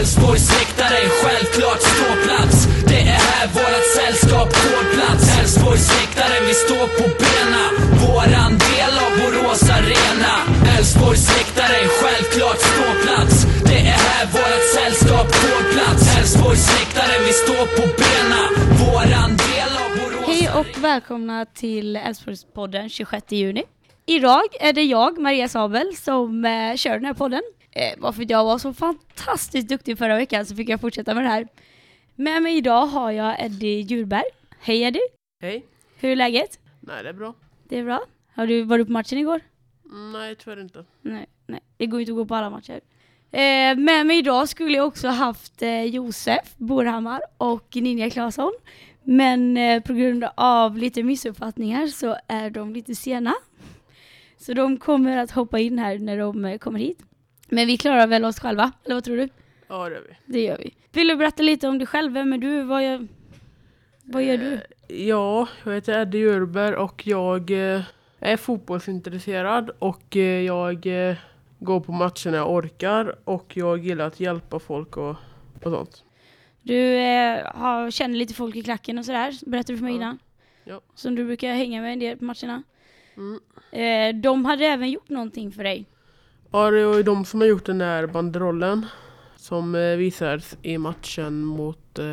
Elfsborgs läktare, självklart ståplats Det är här vårat sällskap får plats. Elfsborgs läktare, vi står på bena Våran del av Borås arena. Elfsborgs läktare, självklart ståplats Det är här vårat sällskap får plats. Elfsborgs läktare, vi står på bena Våran del av Borås Hej och välkomna till Älvsborgspodden 26 juni. Idag är det jag, Maria Sabel, som eh, kör den här podden. Eh, varför jag var så fantastiskt duktig förra veckan så fick jag fortsätta med det här. Med mig idag har jag Eddie Djurberg. Hej Eddie! Hej. Hur är läget? Nej, det är bra. Det är bra. Har du varit på matchen igår? Mm, Nej, tyvärr inte. Nej, nej. Det går inte att gå på alla matcher. Eh, med mig idag skulle jag också haft eh, Josef Borhammar och Ninja Claesson. Men eh, på grund av lite missuppfattningar så är de lite sena. Så de kommer att hoppa in här när de eh, kommer hit. Men vi klarar väl oss själva, eller vad tror du? Ja, det är vi. Det gör vi. Vill du berätta lite om dig själv? Vem är du? Vad gör, vad gör du? Eh, Ja, jag heter Eddie Urberg och jag eh, är fotbollsintresserad och eh, jag går på matcher när jag orkar och jag gillar att hjälpa folk och, och sånt. Du eh, har, känner lite folk i klacken och sådär, berättade du för mig Ja. innan. Ja. Som du brukar hänga med en del på matcherna. Mm. Eh, de hade även gjort någonting för dig. Ja, det var ju de som har gjort den där banderollen som eh, visades i matchen mot... Eh,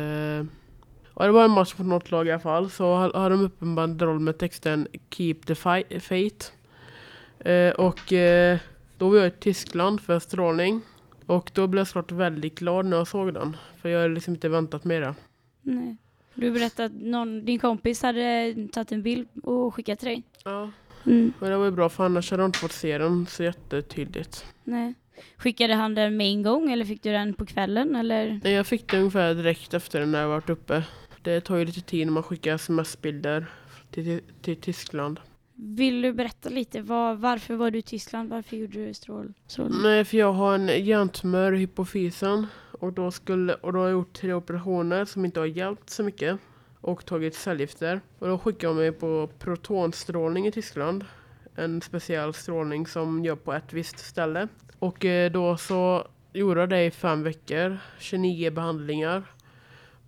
ja, det var en match mot något lag i alla fall. Så ha- hade de upp en banderoll med texten Keep the faith. Eh, och eh, då var jag i Tyskland för strålning. Och då blev jag såklart väldigt glad när jag såg den. För jag hade liksom inte väntat med det. Nej. Du berättade att någon, din kompis hade tagit en bild och skickat till dig. Ja, Mm. men det var ju bra för annars hade jag inte fått se den så jättetydligt. Nej. Skickade han den med en gång eller fick du den på kvällen eller? Nej, jag fick det ungefär direkt efter när jag varit uppe. Det tar ju lite tid när man skickar sms-bilder till, till, till Tyskland. Vill du berätta lite, var, varför var du i Tyskland? Varför gjorde du strål, strålning? Nej, för jag har en hjärntumör i hypofysen och då, skulle, och då har jag gjort tre operationer som inte har hjälpt så mycket och tagit cellgifter. Och då skickade de mig på protonstrålning i Tyskland. En speciell strålning som gör på ett visst ställe. Och eh, då så gjorde jag det i fem veckor, 29 behandlingar.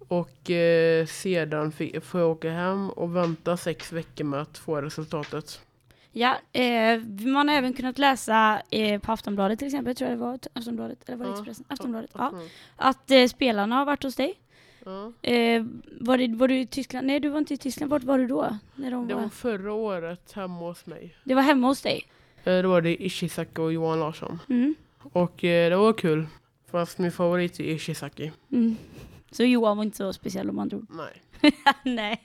Och eh, sedan får jag åka hem och vänta sex veckor med att få resultatet. Ja, eh, man har även kunnat läsa eh, på Aftonbladet till exempel, tror jag det var, Aftonbladet, eller var det Ja. Expressen? Aftonbladet, ja. Mm. Att eh, spelarna har varit hos dig. Eh, var, det, var du i Tyskland? Nej, du var inte i Tyskland. Vart var du då? När de Det var... var förra året hemma hos mig. det var hemma hos dig? Eh, Då var det Ishizaki och Johan Larsson. Mm. Och eh, det var kul. Fast min favorit är Ishizaki. Mm. Så Johan var inte så speciell om man tror. Nej. Nej.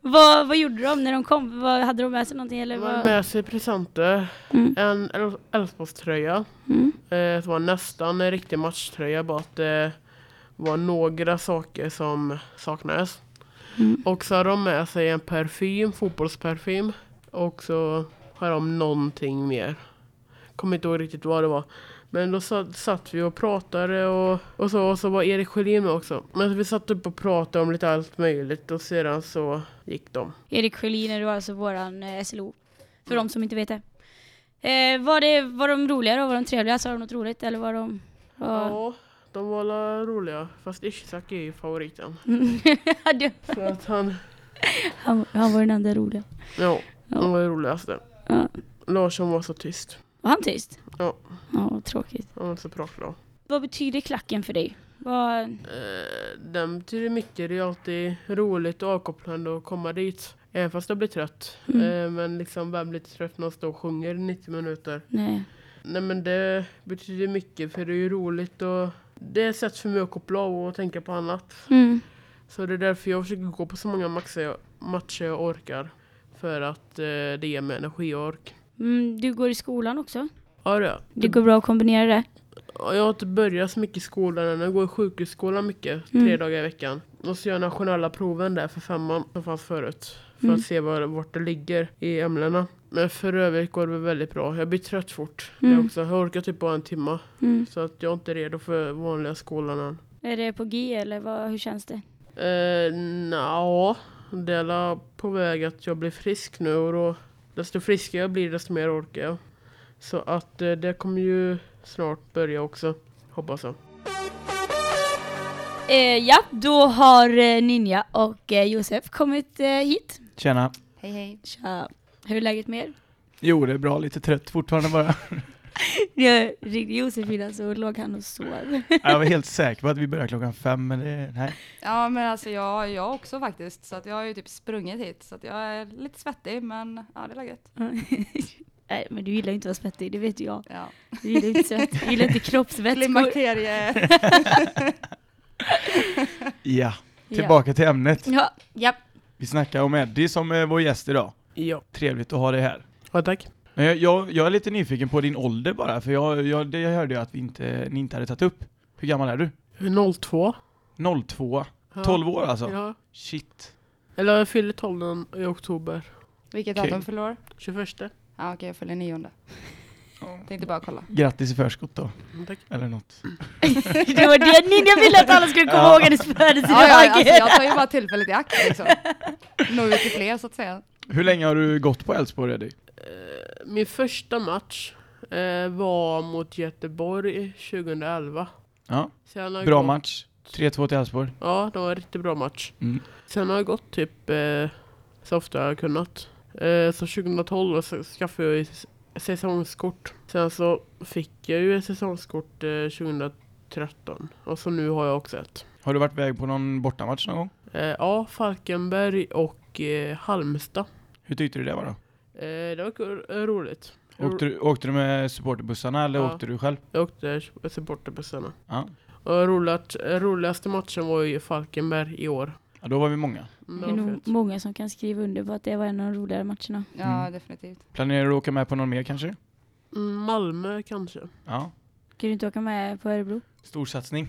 vad, vad gjorde de när de kom? Vad, hade de med sig någonting eller? De hade Vad? med sig presenter. Mm. En El- Elfsborgströja. Mm. Eh, som var nästan en riktig matchtröja. Bara att det var några saker som saknades. Mm. Och så hade de med sig en parfym, fotbollsparfym. Och så har de någonting mer. Kommer inte ihåg riktigt vad det var. Men då satt, satt vi och pratade och, och så, och så var Erik Sjölin med också. Men vi satt upp och pratade om lite allt möjligt och sedan så gick de. Erik Sjölin är då alltså våran eh, SLO. För de som inte vet det. Eh, var, det. var de roliga då? Var de trevliga? Sa de något roligt? Eller var de... Var... Ja, de var alla roliga. Fast Ishizaki är ju favoriten. Så att han, han, han var den enda roliga. ja, Ja. han var det roligaste. Ja. Larsson var så tyst. Var han tyst? Ja. Ja, vad tråkigt. Han var inte så pratglad. Vad betyder klacken för dig? Vad... Eh, den betyder mycket. Det är alltid roligt och avkopplande att komma dit. Även fast jag blir trött. Mm. Eh, men liksom vem blir trött när man står och sjunger i 90 minuter? Nej. Nej men det betyder mycket för det är ju roligt och det är ett sätt för mig att koppla av och tänka på annat. Mm. Så det är därför jag försöker gå på så många matcher jag, orkar. För att eh, det ger mig energi och ork. Mm, du går i skolan också? Ja, det är. Det går bra att kombinera det? Ja, Jag har inte börjat så mycket i skolan än. Jag går i sjukhusskolan mycket, Mm. tre dagar i veckan. Och så gör jag nationella proven där för femman som fanns förut. För Mm. att se var, vart det ligger i ämnena. Men för övrigt går det väldigt bra. Jag blir trött fort. Mm. Jag, också. jag orkar typ bara en timme. Mm. Så att jag är inte redo för vanliga skolan än. Är det på G eller vad, hur känns det? Eh, Nja, det är på väg att jag blir frisk nu och då desto friskare jag blir desto mer orkar jag. Så att eh, det kommer ju snart börja också, hoppas jag. Eh, ja, då har eh, Ninja och eh, Josef kommit eh, hit. Tjena. Hej hej. Tja. Hur är läget med er? Jo, det är bra. Lite trött fortfarande bara. Jag ringde Josef innan så låg han och sov. Jag var helt säker på att vi börjar klockan fem, men det, nej. Ja men alltså jag, jag också faktiskt, så att jag har ju typ sprungit hit, så att jag är lite svettig men ja det är gött. Nej men du gillar ju inte att vara svettig, det vet jag. Ja. Du gillar inte svett, du gillar inte kroppsvätskor. Klimakterie. Ja, tillbaka till ämnet. Ja, ja. Vi snackar om Eddie som är vår gäst idag. Ja. Trevligt att ha dig här. ja, tack. Men jag, jag, jag är lite nyfiken på din ålder bara, för jag, jag, det jag hörde jag att vi inte, ni inte hade tagit upp. Hur gammal är du? 02. 02? Ja. 12 år alltså? Ja. Shit. Eller jag fyller 12 den i oktober. Vilket Okej. datum fyller år? 21. Ja okej jag fyller nionde. Tänkte bara kolla. Grattis i förskott då, Tack. eller något. Det var det Ninja ville att alla skulle komma Ja. ihåg hennes födelsedag. Ja, ja, alltså, jag tar ju bara tillfället i akt liksom. Nå ut till fler så att säga. Hur länge har du gått på Elfsborg Eddie? Eh, Min första match eh, var mot Göteborg 2011. Ja, bra gått- match. 3-2 till Elfsborg. Ja, det var en riktigt bra match. Mm. Sen har jag gått typ eh, så ofta jag har kunnat. Eh, så 2012 så skaffade jag säsongskort. Sen så fick jag ju ett säsongskort eh, 2013. Och så nu har jag också ett. Har du varit iväg på någon bortamatch någon gång? Eh, ja, Falkenberg och Halmstad. Hur tyckte du det var då? Eh, det var eh, roligt. Åkte du, åkte du med supporterbussarna eller Ja. åkte du själv? Jag åkte supporterbussarna. Ja. Och roligt, roligaste matchen var ju Falkenberg i år. ja, då var vi många. Mm, Det är nog många som kan skriva under på att det var en av de roligare matcherna. Ja Mm. definitivt. Planerar du att åka med på någon mer kanske? Mm, Malmö kanske. Ja. Kan du inte åka med på Örebro? Storsatsning?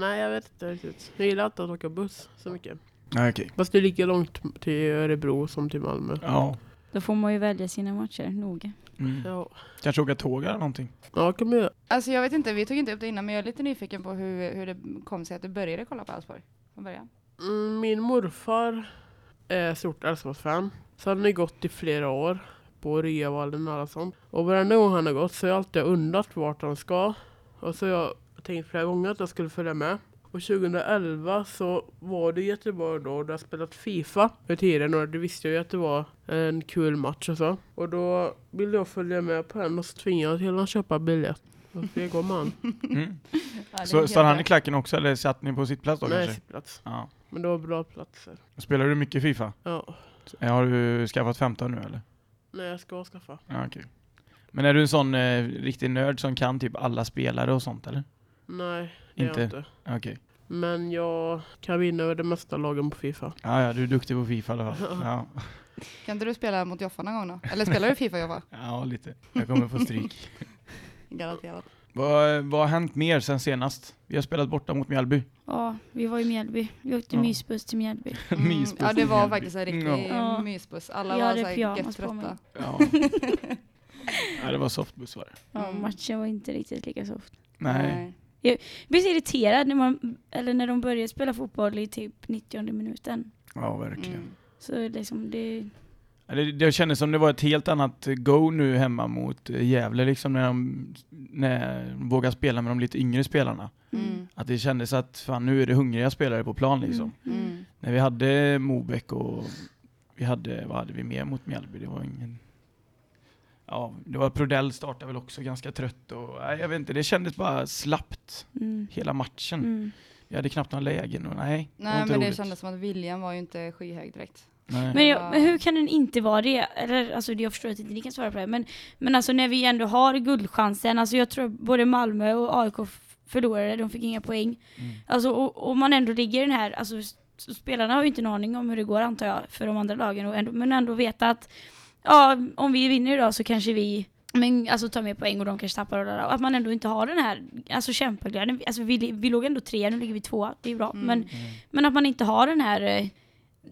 Nej, jag vet inte riktigt. Jag gillar inte att åka buss så mycket. Okej. Fast det är lika långt till Örebro som till Malmö. Ja. Då får man ju välja sina matcher noga. Mm. Ja, Kanske åka tåg eller någonting? ja kan man göra. Alltså jag vet inte, vi tog inte upp det innan men jag är lite nyfiken på hur, hur det kom sig att du började kolla på Elfsborg från början. Mm, min morfar är stort Elfsborgsfan. Så han har gått i flera år på Ryavallen och alla sånt. Och varenda gång han har gått så har jag alltid undrat vart han ska. Och så har jag tänkt flera gånger att jag skulle följa med. Och 2011 så var det Göteborg då, och där jag spelat Fifa för tiden och det visste ju att det var en kul match och så. Och då ville jag följa med på den och så tvingade jag till att köpa biljett. Och så fick jag gå med han. Mm. Ja, Så han i klacken också eller satt ni på sitt plats då Nej, kanske? sittplats. Ja. Men det var bra platser. Spelar du mycket Fifa? Ja. Har du skaffat 15 nu eller? Nej, jag ska skaffa. Ja, okej. Men är du en sån eh, riktig nörd som kan typ alla spelare och sånt eller? Nej, det är Inte? jag inte. Okej. Men jag kan vinna över de mesta lagen på Fifa. Ja, ja, du är duktig på Fifa i alla fall. Ja, Kan inte du spela mot Joffa någon gång då? Eller spelar du Fifa Joffa? ja lite. Jag kommer få stryk. Garanterat. vad, vad har hänt mer sen senast? Vi har spelat borta mot Mjällby. Ja, vi var i Mjällby. Vi åkte Ja. mysbuss till Mjällby. Mm, Mysbuss ja det var Mjällby. faktiskt en riktig Ja. mysbuss. Alla Jag var på mig. trötta. Ja. ja, det var softbuss var det. Ja, Mm. matchen var inte riktigt lika soft. Nej. Jag blir så irriterad när, man, eller när de börjar spela fotboll i typ 90 minuten. Ja, verkligen. Mm. Så liksom det... Det, det kändes som det var ett helt annat go nu hemma mot Gävle liksom när de, när de vågar spela med de lite yngre spelarna. Mm. Att det kändes att fan nu är det hungriga spelare på plan liksom. Mm. Mm. När vi hade Mobeck och vi hade, vad hade vi mer mot Mjällby? Det var ingen... Ja, det var Prodell startade väl också ganska trött och nej, jag vet inte, det kändes bara slappt Mm. hela matchen. Mm. Vi hade knappt några lägen och nej, det Nej inte men det roligt. kändes som att viljan var ju inte skyhög direkt. Nej. Men, jag, men hur kan den inte vara det? Eller alltså jag förstår att inte ni kan svara på det. Men, men alltså när vi ändå har guldchansen. Alltså jag tror både Malmö och AIK förlorade. De fick inga poäng. Mm. Alltså och, och man ändå ligger i den här. Alltså spelarna har ju inte en aning om hur det går antar jag. För de andra lagen. Och ändå, men ändå veta att ja, om vi vinner idag så kanske vi men alltså tar mer poäng och de kanske tappar och, där, och att man ändå inte har den här alltså kämpaglöden. Alltså vi, vi låg ändå tre, nu ligger vi två. Det är bra. Mm. Men, men att man inte har den här eh,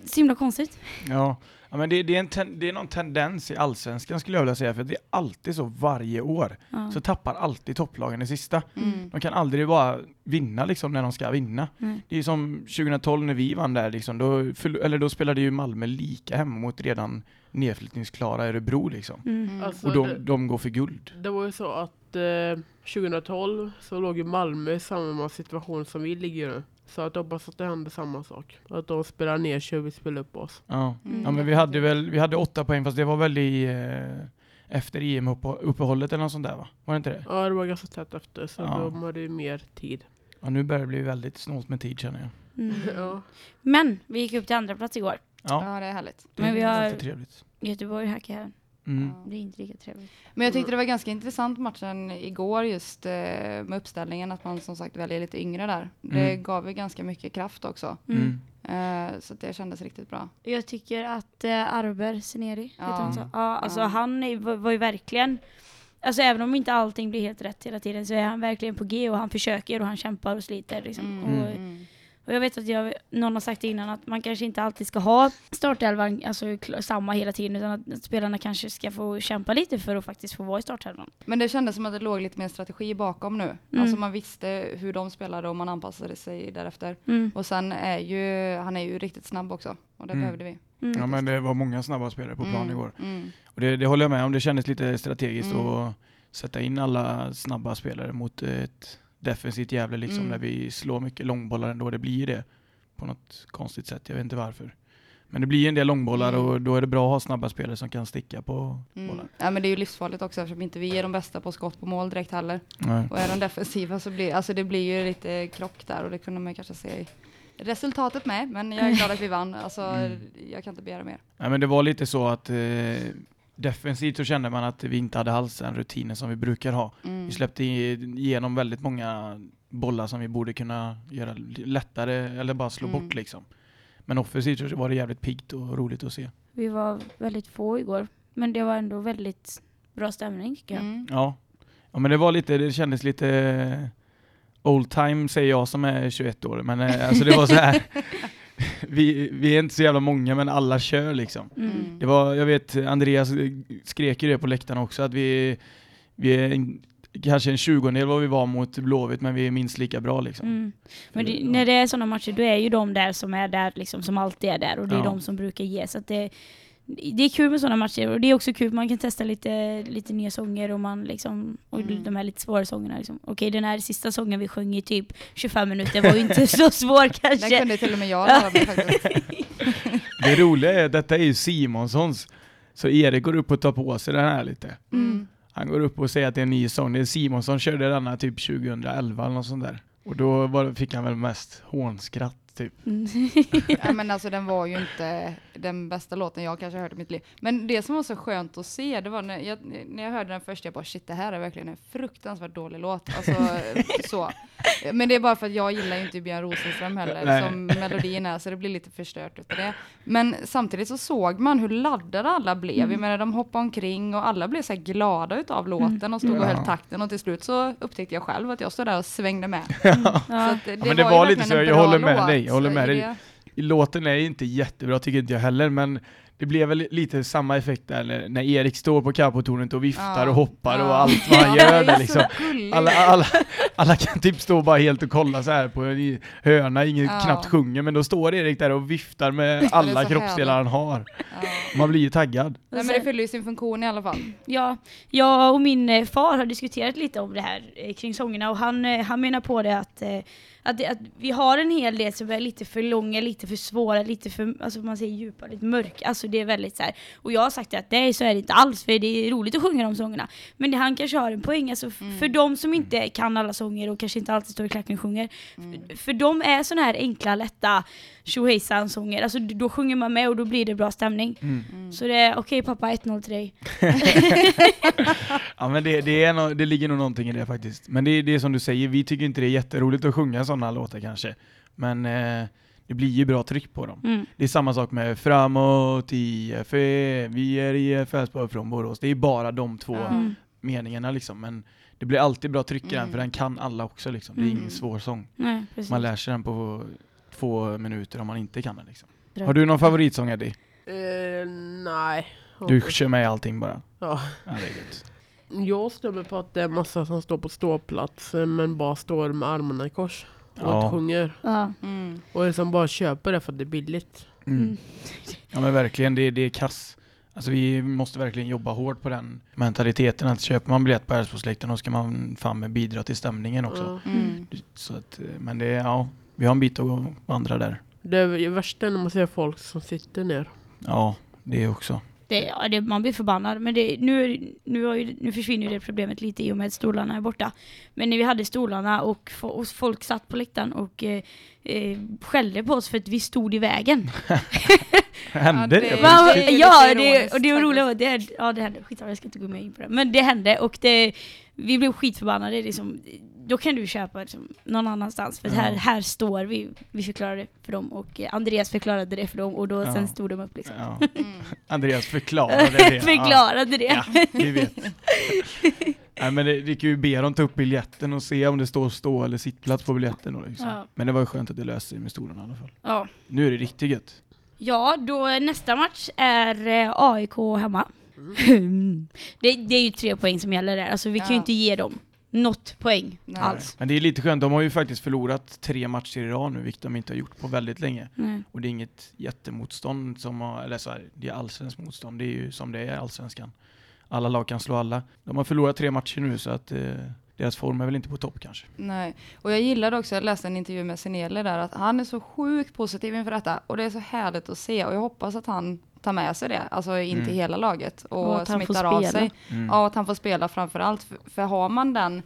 så himla konstigt. Ja, ja men det, det, är en ten, det är någon tendens i allsvenskan skulle jag vilja säga, för det är alltid så varje år. Ja. Så tappar alltid topplagen det sista. Mm. De kan aldrig bara vinna liksom när de ska vinna. Mm. Det är som 2012 när vi vann där liksom, då, eller då spelade ju Malmö lika hemma mot redan nedflyttningsklara Örebro liksom. Mm. Alltså, Och de, det, de går för guld. det var ju så att eh, 2012 så låg ju Malmö i samma situation som vi ligger nu. Så att jag hoppas att det händer samma sak. Att de spelar ner så vi spelar upp oss. Ja. Mm. ja, men vi hade väl vi hade åtta poäng fast det var väl i eh, efter EM-uppehållet eller något sånt där va? Var det inte det? Ja, det var ganska tätt efter så Ja. de hade ju mer tid. Ja, nu börjar det bli väldigt snålt med tid känner jag. Mm. Ja. Men vi gick upp till andra plats igår. Ja, Ja, det är härligt. det Men vi har- trevligt. Göteborg hackar här. Mm. Det är inte lika trevligt. Men jag tyckte det var ganska intressant matchen igår just eh, med uppställningen att man som sagt väljer lite yngre där. Det Mm. gav ju ganska mycket kraft också. Mm. Mm. Eh, så det kändes riktigt bra. Jag tycker att eh, Arber Seneri, Ja. heter han så? Ja, alltså Ja. han är, var, var ju verkligen, alltså även om inte allting blir helt rätt hela tiden så är han verkligen på G och han försöker och han kämpar och sliter liksom. Mm. Och, Mm. Och jag vet att jag, någon har sagt innan att man kanske inte alltid ska ha startelvan alltså, samma hela tiden utan att spelarna kanske ska få kämpa lite för att faktiskt få vara i startelvan. Men det kändes som att det låg lite mer strategi bakom nu. Mm. Alltså man visste hur de spelade och man anpassade sig därefter. Mm. Och sen är ju, han är ju riktigt snabb också. Och det Mm. behövde vi. Mm. Ja, men det var många snabba spelare på plan Mm. igår. Mm. Och det, det håller jag med om. Det kändes lite strategiskt Mm. att sätta in alla snabba spelare mot ett defensivt Gävle liksom, Mm. där vi slår mycket långbollar ändå. Det blir det på något konstigt sätt. Jag vet inte varför. Men det blir en del långbollar Mm. och då är det bra att ha snabba spelare som kan sticka på Mm. bollar. Ja men det är ju livsfarligt också eftersom inte vi är de bästa på skott på mål direkt heller. Nej. Och är de defensiva så blir alltså det blir ju lite krock där och det kunde man kanske se resultatet med. Men jag är glad att vi vann. Alltså Mm. jag kan inte begära mer. Nej, men det var lite så att eh, defensivt så kände man att vi inte hade alls den rutinen som vi brukar ha. Mm. Vi släppte igenom väldigt många bollar som vi borde kunna göra lättare eller bara slå Mm. bort liksom. Men offensivt så var det jävligt piggt och roligt att se. Vi var väldigt få igår, men det var ändå väldigt bra stämning tycker jag. Mm. Ja. ja, men det var lite, det kändes lite old time säger jag som är 21 år, men eh, alltså det var så här. vi, vi är inte så jävla många men alla kör liksom. Mm. Det var, jag vet Andreas skrek ju det på läktaren också att vi, vi är en, kanske en tjugondel vad vi var mot Blåvitt men vi är minst lika bra liksom. Mm. Men det, när det är sådana matcher då är ju de där som är där liksom, som alltid är där och det är Ja. de som brukar ge. Så att det, det är kul med sådana matcher och det är också kul, man kan testa lite, lite nya sånger och, man liksom, och Mm. de här lite svåra sångerna. Liksom. Okej den här sista sången vi sjöng i typ 25 minuter var ju inte så svår Den kanske. kunde till och med jag lära mig faktiskt. Det roliga är att detta är ju Simonssons. Så Erik går upp och tar på sig den här lite. Mm. Han går upp och säger att det är en ny sång. Det är Simonsson körde denna typ 2011 eller något sånt där. Och då var, fick han väl mest hånskratt typ. Mm. Ja, men alltså den var ju inte den bästa låten jag kanske hört i mitt liv. Men det som var så skönt att se, det var när jag, när jag hörde den först, jag bara shit det här är verkligen en fruktansvärt dålig låt. Alltså så. Men det är bara för att jag gillar ju inte Björn Rosenström heller Nej. som melodin är, så det blir lite förstört utav det. Men samtidigt så såg man hur laddade alla blev. Mm. Jag menar de hoppade omkring och alla blev så här glada utav låten och stod och Ja. höll takten och till slut så upptäckte jag själv att jag stod där och svängde med. Så Ja. att det, men det var, var lite så, jag håller med låt dig, jag håller med dig. Låten är inte jättebra tycker inte jag heller men det blev väl lite samma effekt där när, när Erik står på capotornet och viftar Ja. och hoppar och Ja. allt vad han Ja, gör där liksom. Alla, alla, alla kan typ stå bara helt och kolla så här på en hörna, ingen Ja. knappt sjunger men då står Erik där och viftar med alla kroppsdelar han har. Ja. Man blir ju taggad. Nej, men det fyller ju sin funktion i alla fall. Ja, jag och min eh, far har diskuterat lite om det här eh, kring sångerna och han, eh, han menar på det att, eh, att, det, att vi har en hel del som är lite för långa, lite för svåra, lite för, alltså man säger djupa, lite mörka. Alltså det är väldigt så här. Och jag har sagt att nej så är det inte alls för det är roligt att sjunga de sångerna. Men det, han kanske har en poäng, alltså Mm. för de som inte kan alla sånger och kanske inte alltid står i klacken och sjunger. Mm. För, för de är såna här enkla, lätta tjohejsan sånger. Alltså då sjunger man med och då blir det bra stämning. Mm. Så det är okej pappa, 1-0 till dig. Ja men det, det, är no, det ligger nog någonting i det faktiskt. Men det är det är som du säger, vi tycker inte det är jätteroligt att sjunga sådana låtar kanske. Men eh, det blir ju bra tryck på dem. Mm. Det är samma sak med Framåt IFE, vi är IF Elfsborg från Borås. Det är bara de två. Mm. meningarna liksom. Men det blir alltid bra tryck i den Mm. för den kan alla också liksom. Det är Mm. ingen svår sång. Nej. Man lär sig den på två minuter om man inte kan den liksom. Har du någon favoritsång Eddie? Eh, nej. Du kör med allting bara? Ja. Ja, det är gött. Jag stämmer på att det är massa som står på ståplats eh, men bara står med armarna i kors. Och Ja. inte sjunger. Ja. Mm. Och liksom bara köper det för att det är billigt. Mm. Mm. Ja men verkligen, det, det är kass. Alltså vi måste verkligen jobba hårt på den mentaliteten att köper man biljett på Älvsborgsläktaren då ska man fan med bidra till stämningen också. Ja. Mm. Så att, eh, men det är, ja, vi har en bit att vandra där. Det är värsta är när man ser folk som sitter ner. Ja, det också. Det, ja, det, man blir förbannad. Men det, nu, nu, har ju, nu försvinner ju det problemet lite i och med att stolarna är borta. Men när vi hade stolarna och, och folk satt på läktaren och eh, eh, skällde på oss för att vi stod i vägen. Hände Ja, det? Va, det ja, det, och det roliga var det, ja, det hände. Skitsamma, jag ska inte gå med in på det. Men det hände och det, vi blev skitförbannade. Liksom, då kan du köpa liksom, någon annanstans. För att här, Ja. här står vi. Vi förklarade för dem och eh, Andreas förklarade det för dem och då Ja. sen stod de upp liksom. Ja. Mm. Andreas förklarade det. förklarade det. Ja, vi vet. Nej, men det, vi kan ju be dem ta upp biljetten och se om det står stå eller sittplats på biljetten. Då, liksom. Ja. Men det var ju skönt att det löste sig med stolarna i alla fall. Ja. Nu är det riktigt gött. Ja, då nästa match är eh, AIK hemma. Det, det är ju tre poäng som gäller där, alltså vi kan ju inte ge dem något poäng Nej. alls. Men det är lite skönt, de har ju faktiskt förlorat tre matcher i rad nu, vilket de inte har gjort på väldigt länge. Nej. Och det är inget jättemotstånd som har, eller så här, det är allsvenskt motstånd, det är ju som det är i allsvenskan. Alla lag kan slå alla. De har förlorat tre matcher nu så att eh, deras form är väl inte på topp kanske. Nej, och jag gillade också, jag läste en intervju med Senele där, att han är så sjukt positiv inför detta. Och det är så härligt att se och jag hoppas att han tar med sig det, alltså in till Mm. hela laget och, Och smittar av sig. Mm. Ja, att han får spela framför allt. För, för har man den,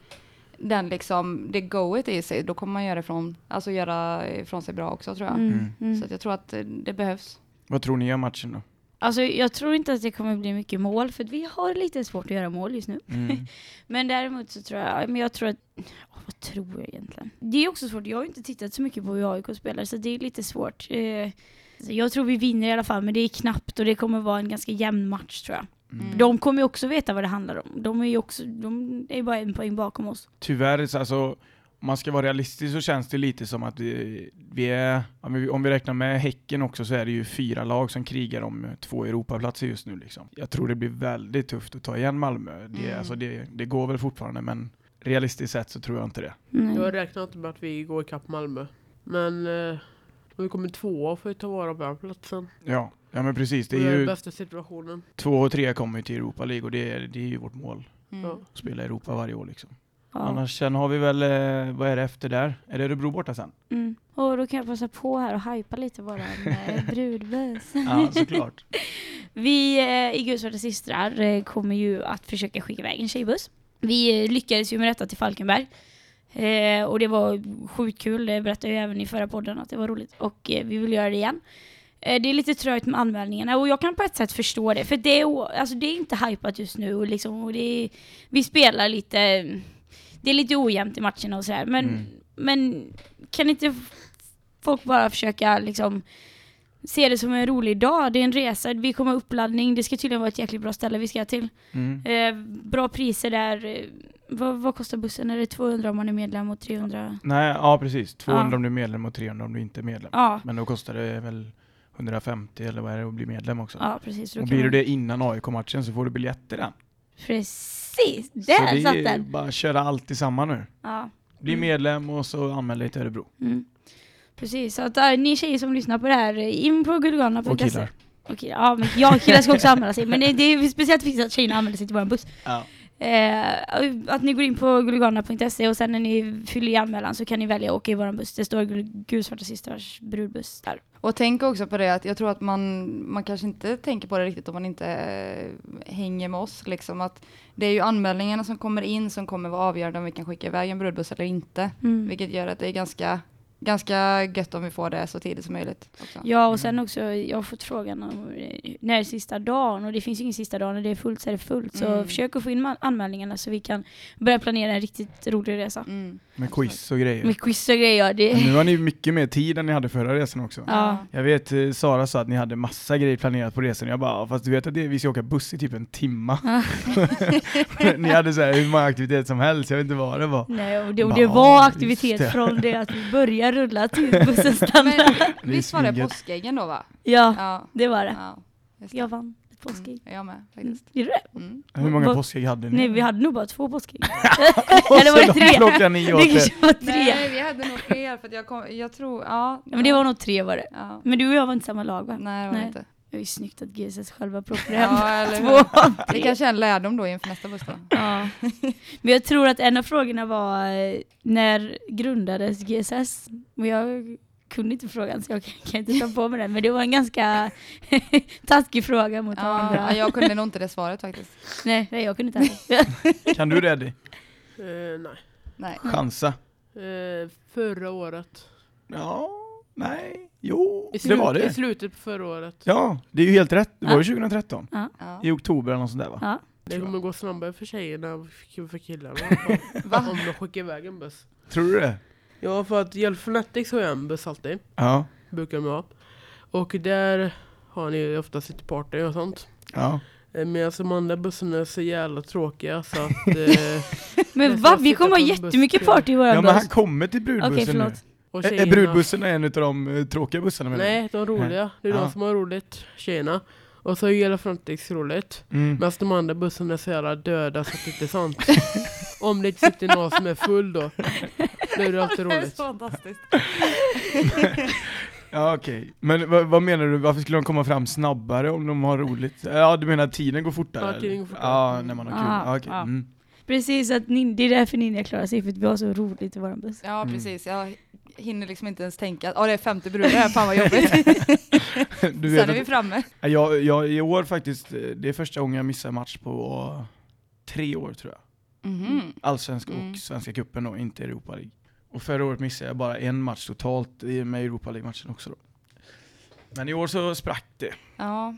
den liksom, det goet i sig, då kommer man göra ifrån, alltså göra ifrån sig bra också tror jag. Mm. Mm. Mm. Så att jag tror att eh, det behövs. Vad tror ni om matchen då? Alltså jag tror inte att det kommer bli mycket mål för vi har lite svårt att göra mål just nu. Mm. Men däremot så tror jag, men jag tror att, åh, vad tror jag egentligen? Det är också svårt, jag har inte tittat så mycket på hur AIK spelar så det är lite svårt. Eh, så jag tror vi vinner i alla fall men det är knappt och det kommer vara en ganska jämn match tror jag. Mm. De kommer ju också veta vad det handlar om. De är ju också, de är bara en poäng bakom oss. Tyvärr, så alltså, om man ska vara realistisk så känns det lite som att vi, vi är, om vi, om vi räknar med Häcken också så är det ju fyra lag som krigar om två Europaplatser just nu. Liksom. Jag tror det blir väldigt tufft att ta igen Malmö. Det, Mm. alltså, det, det går väl fortfarande men realistiskt sett så tror jag inte det. Nej. Jag räknar inte med att vi går ikapp Malmö. Men eh, vi kommer tvåa får vi ta vara på platsen. Ja, ja men precis. Det Det är är den ju, bästa situationen. två och tre kommer ju till Europa League och det är, det är ju vårt mål. Mm. Att spela i Europa varje år liksom. Ja. Annars sen har vi väl, eh, vad är det efter där? Är det Örebro borta sen? Mm. Och då kan jag passa på här och hypa lite våran eh, brudbuss. Ja, såklart. Vi eh, i Gulsvarta systrar eh, kommer ju att försöka skicka iväg en tjejbuss. Vi eh, lyckades ju med detta till Falkenberg. Eh, och det var sjukt kul, det berättade jag även i förra podden att det var roligt. Och eh, vi vill göra det igen. Eh, det är lite trögt med anmälningarna och jag kan på ett sätt förstå det. För det är, alltså, det är inte hypat just nu och, liksom, och är, vi spelar lite, det är lite ojämnt i matcherna och sådär. Men, Mm. men kan inte folk bara försöka liksom se det som en rolig dag. Det är en resa, vi kommer uppladdning, det ska tydligen vara ett jäkligt bra ställe vi ska till. Mm. Eh, bra priser där. Vad, vad kostar bussen? Är det 200 om man är medlem och 300? Nej, ja precis. 200 Ja. om du är medlem och 300 om du inte är medlem. Ja, Men då kostar det väl 150 eller vad är det att bli medlem också. ja precis. Och blir du det innan AIK-matchen så får du biljett i den. Precis, så där det satt är den! bara att köra allt tillsammans nu. Ja. Bli Mm. medlem och så anmäl dig till Örebro. Mm. Precis, så att äh, ni tjejer som lyssnar på det här, eh, in på guldgalna.se. Och killar. Och killar. Ja, men jag killar ska också anmäla sig. Men det, det är speciellt viktigt att tjejerna anmäler sig till vår buss. Ja. Eh, att ni går in på guldgalna.se och sen när ni fyller i anmälan så kan ni välja att åka i vår buss. Det står Gul- Gulsvarta systrars brudbuss där. Och tänk också på det att jag tror att man, man kanske inte tänker på det riktigt om man inte eh, hänger med oss. Liksom att det är ju anmälningarna som kommer in som kommer vara avgörande om vi kan skicka iväg en brudbuss eller inte. Mm. Vilket gör att det är ganska, ganska gött om vi får det så tidigt som möjligt. Också. Ja och sen också, jag har fått frågan om eh, när är sista dagen och det finns ju ingen sista dag när det är fullt så är det fullt. Så Mm. försök att få in anmälningarna så vi kan börja planera en riktigt rolig resa. Mm. Med quiz och grejer. Med quiz och grejer. Det, Men nu har ni mycket mer tid än ni hade förra resan också. Ja. Jag vet, eh, Sara sa att ni hade massa grejer planerat på resan. Jag bara, "Ja, fast du vet att det, vi ska åka buss i typ en timma. Ja. ni hade så här hur många aktiviteter som helst, jag vet inte vad det var. Nej, och det, och det ja, var aktivitet det. från det att vi började rulla till bussen stannade. Men visst var det påskäggen då va? Ja, Ja. det var det. ja det. Jag vann ett påskägg. Mm, jag med Mm. faktiskt. Gjorde du det? Mm. Hur många påskägg hade ni? Nej, vi hade nog bara två påskägg. Eller var det tre? plockade ni åt Det kanske var tre. Nej, vi hade nog fler för att jag, kom, jag tror, ja. Ja, men det var nog tre var det. Ja. Men du och jag var inte samma lag va? Nej, det var Nej. inte. Det är ju snyggt att GSS själva plockar hem Ja, två Det kanske är en lärdom då inför nästa buss då. Ja. Men jag tror att en av frågorna var eh, när grundades GSS? Men jag kunde inte frågan så jag kan, kan inte ta på mig den. Men det var en ganska taskig fråga mot Ja, andra. jag kunde nog inte det svaret faktiskt. Nej, nej, jag kunde inte heller. Kan du det Eddie? Eh, nej. Nej. Chansa? Eh, förra året. Ja, nej, jo, I, det var slut- I det. slutet på förra året. Ja, det är ju helt rätt. Det var Ja. ju 2013. Ja. I oktober eller något sånt där va? Ja. Det kommer gå snabbare för tjejerna än för killarna. Va? Om de skickar iväg en buss. Tror du det? Ja, för att Hjälp Fanatics har ju en buss alltid. Ja. Brukar de ha. Och där har ni ju ofta city party och sånt. Ja. Eh, Medan de andra bussarna är så jävla tråkiga så att... Eh, Men Jag va? Vi kommer ha buss jättemycket party i våran ja, men han buss. kommer till brudbussen Okej, nu. Och Är, är brudbussen en av de eh, tråkiga bussarna menar? Nej, de roliga. Det är Ja. de som har roligt, tjejerna. Och så är Hjälp Fanatics roligt. Mm. Medan de andra bussarna är så jävla döda så att det inte är sant. Om det inte sitter någon som är full då. Då är det alltid roligt. fantastiskt. Ja okej, men vad, vad menar du, varför skulle de komma fram snabbare om de har roligt? Ja du menar tiden går fortare? Ja, tiden går fortare. Ja, när man har kul. Ah, okej. ja. Mm. Precis, att nin- det är därför Ninja klarar sig, för att vi har så roligt i våran buss. Ja, Mm. precis. Jag hinner liksom inte ens tänka att oh, det är 50 brudar här, fan vad jobbigt. Du Sen vet är vi framme. Ja, jag, jag, I år faktiskt, det är första gången jag missar match på tre år tror jag. Mhm. Allsvensk Mm. och Svenska cupen och inte Europa League. Och förra året missade jag bara en match totalt i- med Europa League-matchen också då. Men i år så sprack det. Ja,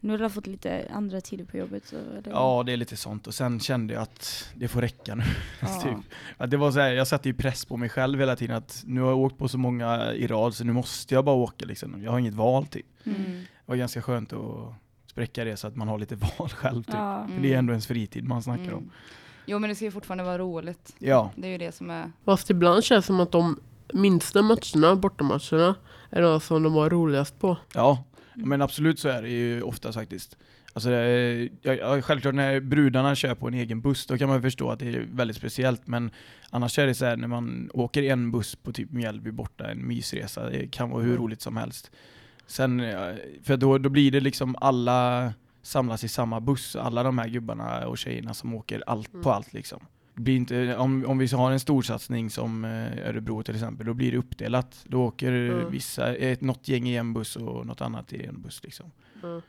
Nu har du fått lite andra tider på jobbet. Så det, Ja, det är lite sånt. Och sen kände jag att det får räcka nu. Ja. typ. Att det var så här, jag satte ju press på mig själv hela tiden att nu har jag åkt på så många i rad så nu måste jag bara åka liksom. Jag har inget val typ. Mm. mm. Det var ganska skönt att spräcka det så att man har lite val själv typ. Ja. För det är ändå ens fritid man snackar Mm. om. Jo men det ska ju fortfarande vara roligt. Ja, Det är ju det som är... Fast ibland känns det som att de minsta matcherna, bortamatcherna, är de som de var roligast på. ja. Mm. Men absolut så är det ju oftast faktiskt. Alltså, det är- ja, ja, självklart när brudarna kör på en egen buss då kan man förstå att det är väldigt speciellt men annars är det så här när man åker en buss på typ Mjällby borta, en mysresa, det kan vara hur Mm. roligt som helst. Sen, ja, för då, då blir det liksom alla samlas i samma buss, alla de här gubbarna och tjejerna som åker allt på Mm. allt liksom. Blir inte, om, om vi har en storsatsning som eh, Örebro till exempel, då blir det uppdelat. Då åker Mm. vissa, ett, något gäng i en buss och något annat i en buss liksom. Ja.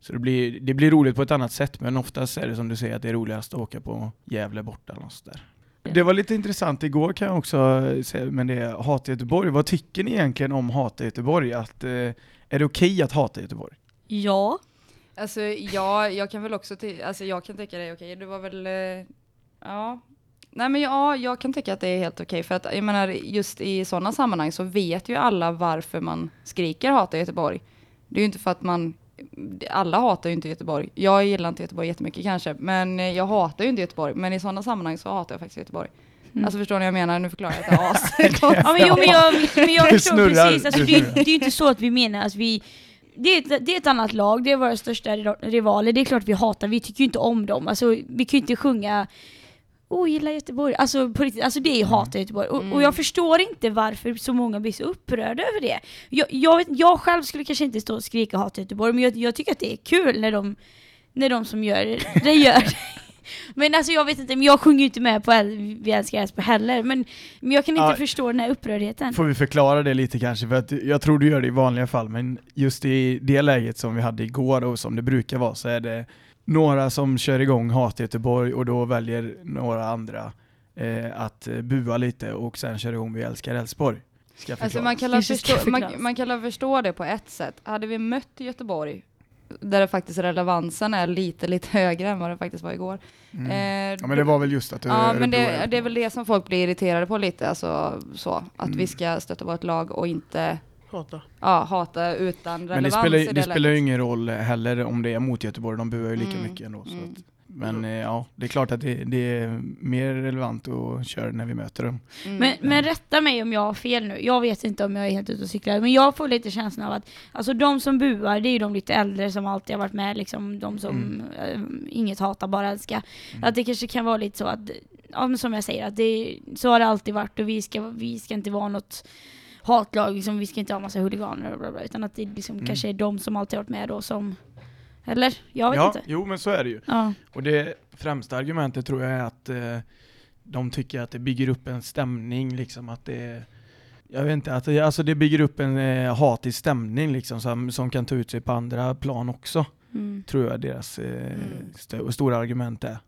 Så det blir, det blir roligt på ett annat sätt, men oftast är det som du säger att det är roligast att åka på Gävle borta där. Det var lite intressant igår kan jag också säga, men det är Hata Göteborg. Vad tycker ni egentligen om Hata Göteborg? Att, eh, är det okej att hata Göteborg? ja. Alltså ja, jag kan väl också, ty- alltså jag kan tycka det är okej. Det var väl, eh, ja. Nej men ja, jag kan tycka att det är helt okej. För att jag menar, just i sådana sammanhang så vet ju alla varför man skriker hata Göteborg. Det är ju inte för att man, alla hatar ju inte Göteborg. Jag gillar inte Göteborg jättemycket kanske, men jag hatar ju inte Göteborg. Men i sådana sammanhang så hatar jag faktiskt Göteborg. Mm. Alltså förstår ni vad jag menar? Nu förklarar jag att det är as. Ja men, jo, men jag, men jag förstår precis, alltså, det, det är ju inte så att vi menar att vi det är, ett, det är ett annat lag, det är våra största ri- rivaler, det är klart vi hatar, vi tycker ju inte om dem. Alltså, vi kan ju inte sjunga Oh, gillar Göteborg. Alltså på riktigt, alltså det är ju hata Göteborg. Och, och jag förstår inte varför så många blir så upprörda över det. Jag, jag, jag själv skulle kanske inte stå och skrika hata Göteborg, men jag, jag tycker att det är kul när de, när de som gör det gör det. Men alltså jag vet inte, men jag sjunger ju inte med på Vi älskar Älvsborg heller, men, men jag kan inte Ja. förstå den här upprördheten. Får vi förklara det lite kanske, för att jag tror du gör det i vanliga fall, men just i det läget som vi hade igår och som det brukar vara så är det några som kör igång Hat Göteborg och då väljer några andra eh, att eh, bua lite och sen kör igång Vi älskar jag Alltså man kan, förstå, man, man kan förstå det på ett sätt. Hade vi mött Göteborg, där det faktiskt relevansen är lite, lite högre än vad det faktiskt var igår. Mm. Eh, Ja men det var väl just att Ja, men det, är- det är väl det som folk blir irriterade på lite, alltså så. Att Mm. vi ska stötta vårt lag och inte Hata. ja, hata utan relevans Men det spelar, i det det spelar ju ingen roll heller om det är mot Göteborg, de buar ju lika Mm. mycket ändå. Så Mm. att, men eh, ja, det är klart att det, det är mer relevant att köra när vi möter dem. Mm. Men, men rätta mig om jag har fel nu. Jag vet inte om jag är helt ute och cyklar. Men jag får lite känslan av att alltså de som buar, det är ju de lite äldre som alltid har varit med. Liksom, de som eh, inget hatar, bara älskar. Mm. Att det kanske kan vara lite så att, ja, men som jag säger, att det, så har det alltid varit och vi ska, vi ska inte vara något hatlag, liksom, vi ska inte ha massa huliganer och bla bla, utan att det liksom Mm. kanske är de som alltid varit med då som, eller? Jag vet ja, inte. jo men så är det ju. Ja. Och det främsta argumentet tror jag är att eh, de tycker att det bygger upp en stämning, liksom att det jag vet inte, att det, alltså det bygger upp en eh, hatisk stämning liksom som, som kan ta ut sig på andra plan också. Mm. Tror jag deras eh, Mm. st stora argument är.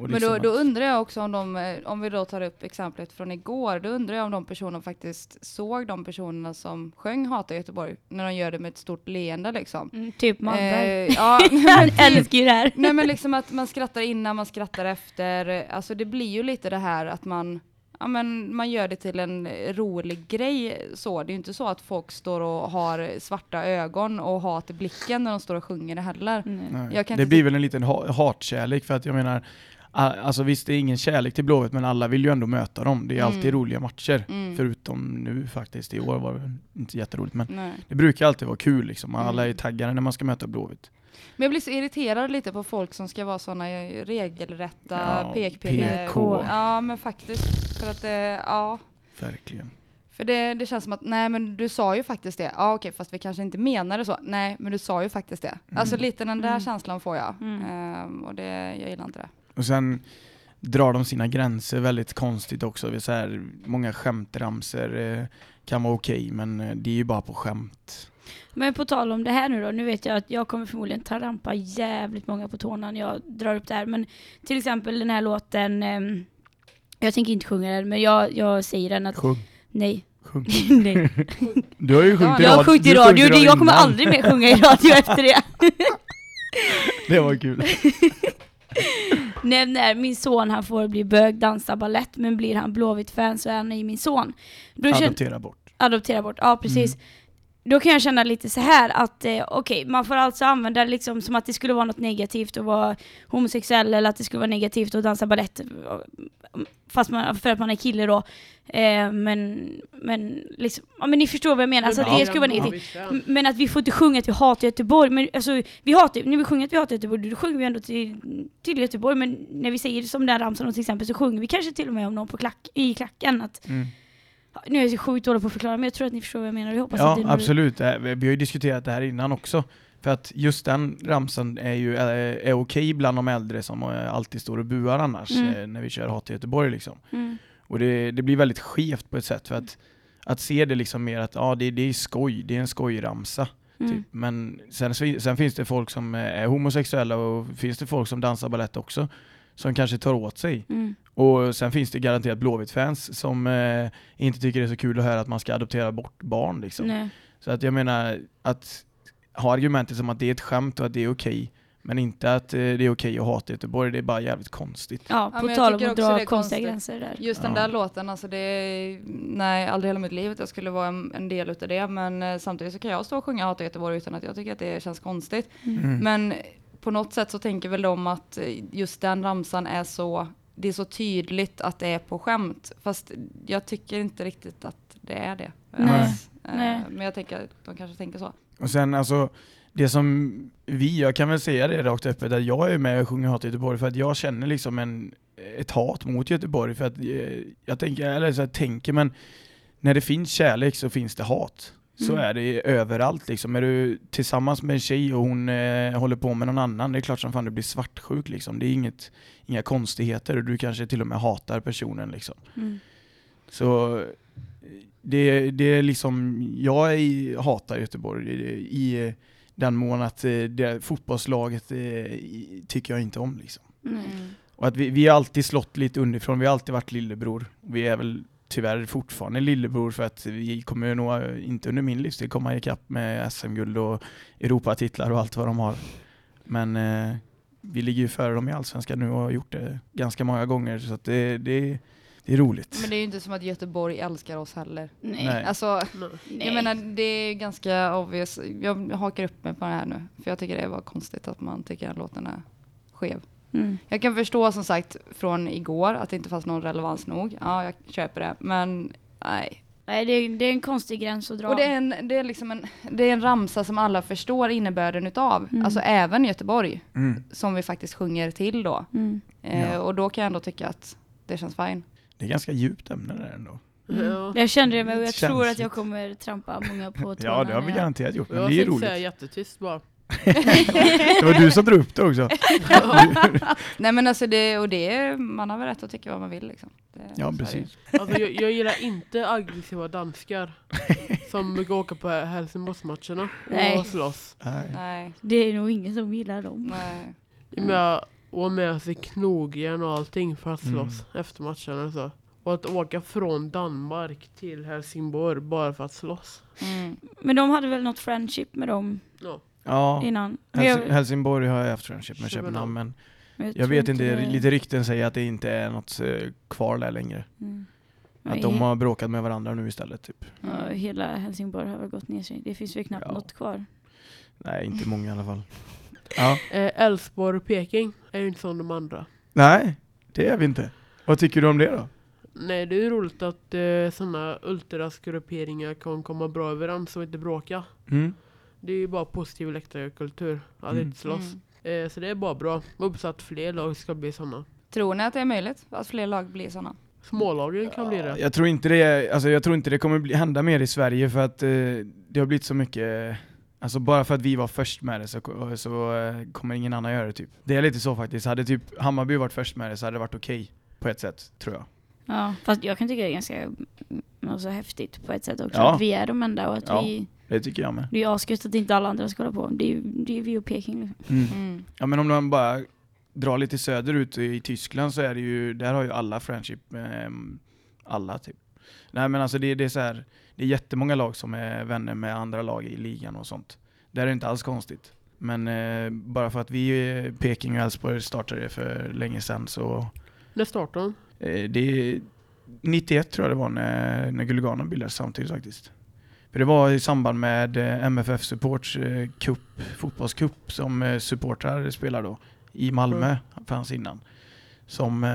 Och Men då, då undrar jag också om de, eh, om vi då tar upp exemplet från igår, då undrar jag om de personerna faktiskt såg de personerna som sjöng Hata Göteborg, när de gör det med ett stort leende liksom. Mm, typ Malmberg. Eh, ja, Han typ. älskar ju det här. Nej men liksom att man skrattar innan, man skrattar efter. Alltså det blir ju lite det här att man, ja men man gör det till en rolig grej så. Det är ju inte så att folk står och har svarta ögon och hat i blicken när de står och sjunger det heller. Nej. Nej. Jag kan Det blir väl en liten ha hatkärlek för att jag menar Alltså visst, det är ingen kärlek till Blåvitt men alla vill ju ändå möta dem. Det är alltid Mm. roliga matcher. Mm. Förutom nu faktiskt, i år var det inte jätteroligt men Nej. det brukar alltid vara kul liksom. Alla är Mm. taggade när man ska möta Blåvitt. Men jag blir så irriterad lite på folk som ska vara sådana regelrätta Ja, pekpinne. PK. Ja men faktiskt. För att det, ja. Verkligen. För det, det känns som att, nej men du sa ju faktiskt det. Ja okej, fast vi kanske inte menar det så. Nej, men du sa ju faktiskt det. Alltså lite den där Mm. känslan får jag. Mm. Ehm, och det, jag gillar inte det. Och sen drar de sina gränser väldigt konstigt också. Det är Så här, många skämtramser eh, kan vara okej men eh, det är ju bara på skämt. Men på tal om det här nu då, nu vet jag att jag kommer förmodligen trampa jävligt många på tårna när jag drar upp det här, men till exempel den här låten, ehm, jag tänker inte sjunga den, men jag, jag säger den att Sjung. nej, Sjung. nej. Du har ju sjungit i Jag har sjungit i du radio, det- jag kommer aldrig mer sjunga i radio efter det. Det var kul. Nej, när min son han får bli bög, dansa ballett, men blir han Blåvitt-fan så är han ju min son. Då Adoptera bort. adoptera bort, ja precis. Då kan jag känna lite så här att eh, okej, man får alltså använda liksom som att det skulle vara något negativt att vara homosexuell eller att det skulle vara negativt att dansa ballett fast man, för att man är kille då. Eh, men, men liksom, ja men ni förstår vad jag menar, alltså det skulle vara negativt. Men att vi får inte sjunga att vi hatar Göteborg, men alltså vi hatar, när vi sjunger att vi hatar Göteborg, då sjunger vi ändå till, till Göteborg, men när vi säger som den ramsan till exempel så sjunger vi kanske till och med om någon på klack, i klacken. Att, Mm. Nu är jag sjukt dålig på att förklara, men jag tror att ni förstår vad jag menar. Jag hoppas att Ja, det är absolut. Här- Vi har ju diskuterat det här innan också. För att just den ramsan är ju är, är okej bland de äldre som eh, alltid står och buar annars Mm. eh, när vi kör Hat i Göteborg liksom. Mm. Och det, det blir väldigt skevt på ett sätt för att, att se det liksom mer att ja, det, det är skoj, det är en skojramsa. Mm. Typ. Men sen, sen finns det folk som är homosexuella och finns det folk som dansar ballett också som kanske tar åt sig. Mm. Och sen finns det garanterat Blåvitt-fans som eh, inte tycker det är så kul att höra att man ska adoptera bort barn liksom. Nej. Så att jag menar att ha argumentet som att det är ett skämt och att det är okej men inte att eh, det är okej att hata Göteborg, det är bara jävligt konstigt. Ja, Ja, på men jag tal om tycker att också det dra är konstiga konstigt. gränser där. Just den Ja. där låten, alltså det är, nej, aldrig i hela mitt liv att jag skulle vara en, en del utav det, men eh, samtidigt så kan jag stå och sjunga Hata Göteborg utan att jag tycker att det känns konstigt. Mm. Men på något sätt så tänker väl de att eh, just den ramsan är så, det är så tydligt att det är på skämt, fast jag tycker inte riktigt att det är det. Nej. Ens. Eh, Nej. Men jag tänker att de kanske tänker så. Och sen alltså, det som vi, jag kan väl säga det rakt öppet, att jag är med och sjunger Hat i Göteborg för att jag känner liksom en, ett hat mot Göteborg för att eh, jag tänker, eller så jag tänker men när det finns kärlek så finns det hat. Så Mm. är det överallt liksom. Är du tillsammans med en tjej och hon eh, håller på med någon annan, det är klart som fan du blir svartsjuk liksom. Det är inget, inga konstigheter och du kanske till och med hatar personen liksom. Mm. Så det, det är liksom, jag är, hatar Göteborg i, i den mån att eh, det fotbollslaget eh, i- tycker jag inte om liksom. Nej. Och att vi, vi har alltid slått lite underifrån, vi har alltid varit lillebror. Vi är väl tyvärr fortfarande lillebror för att vi kommer nog inte under min livstid komma ikapp med SM-guld och Europatitlar och allt vad de har. Men eh, vi ligger ju före dem i Allsvenskan nu och har gjort det ganska många gånger så att det, det, det är roligt. Men det är ju inte som att Göteborg älskar oss heller. Nej. Nej. Alltså, Nej. Jag menar, det är ganska obvious. Jag hakar upp mig på det här nu. För jag tycker det var konstigt att man tycker att låten är skev. Mm. Jag kan förstå som sagt från igår att det inte fanns någon relevans nog. Ja, jag köper det. Men nej. Nej, det är, det är en konstig gräns att dra. Och det är, en, det, är liksom en, det är en ramsa som alla förstår innebörden utav. Mm. Alltså även Göteborg. Mm. Som vi faktiskt sjunger till då. Mm. Eh, Ja. Och då kan jag ändå tycka att det känns fine. Det är ganska djupt ämne där ändå. Ja. Jag kände det och jag Känsligt. tror att jag kommer trampa många på tårna. Ja, det har vi jag- garanterat gjort, men Jag det är tänkte säga roligt. jättetyst bara. Det var du som drog upp det också. Nej men alltså det, och det, är- man har väl rätt att tycka vad man vill liksom. Det, så Ja, är det ju. precis. Alltså, jag, jag gillar inte aggressiva danskar som brukar åka på Helsingborgsmatcherna Nej. och slåss. Nej. Nej, Det är nog ingen som gillar dem. nej. Med, och med sig knogjärn och allting för att Mm. slåss efter matcherna och så. Och att åka från Danmark till Helsingborg bara för att slåss. Mm. Men de hade väl något friendship med dem Ja. Ja, innan. Jag- Helsing- Helsingborg har jag haft friendship med Köpenhamn. Köpenhamn, men jag tror vet inte, det- lite rykten säger att det inte är något eh, kvar där längre. Mm. Att de har bråkat med varandra nu istället, typ. ja, hela Helsingborg har väl gått ner sig. Det finns väl knappt Ja. något kvar. Nej, inte många i alla fall. Ja. Eh, och Peking är ju inte som de andra. Nej, det är vi inte. Vad tycker du om det då? Nej, det är ju roligt att eh, sådana ultrasgrupperingar kan komma bra överens och inte bråka. Mm. Det är ju bara positiv läktarkultur, att Mm. inte slåss. Mm. Eh, så det är bara bra. Jag hoppas att fler lag ska bli sådana. Tror ni att det är möjligt att fler lag blir sådana? Smålagen kan bli det. Jag tror inte det, är- alltså jag tror inte det kommer bli, hända mer i Sverige för att eh, det har blivit så mycket Alltså bara för att vi var först med det så, så eh, kommer ingen annan göra det typ. Det är lite så faktiskt. Hade typ Hammarby varit först med det så hade det varit okej. på ett sätt, tror jag. Ja, fast jag kan tycka det är ganska mm, alltså, häftigt på ett sätt också. Ja. Att vi är de enda och att Ja. vi... Det tycker jag med. Det är asgött att inte alla andra ska hålla på. Det är ju det är vi och Peking. Liksom. Mm. Mm. Ja men om man bara drar lite söderut i Tyskland så är det ju, där har ju alla friendship med mm, alla typ. Nej men alltså det, det är så här, det är jättemånga lag som är vänner med andra lag i ligan och sånt. Där är det inte alls konstigt. Men eh, bara för att vi, eh, Peking och Elfsborg startade det för länge sedan så När startar de? eh, det är 91 tror jag det var när, när Gulliganen bildades samtidigt faktiskt. För det var i samband med eh, MFF Supports eh, cup, fotbollscup som eh, supportrar spelar då. I Malmö fanns innan. Som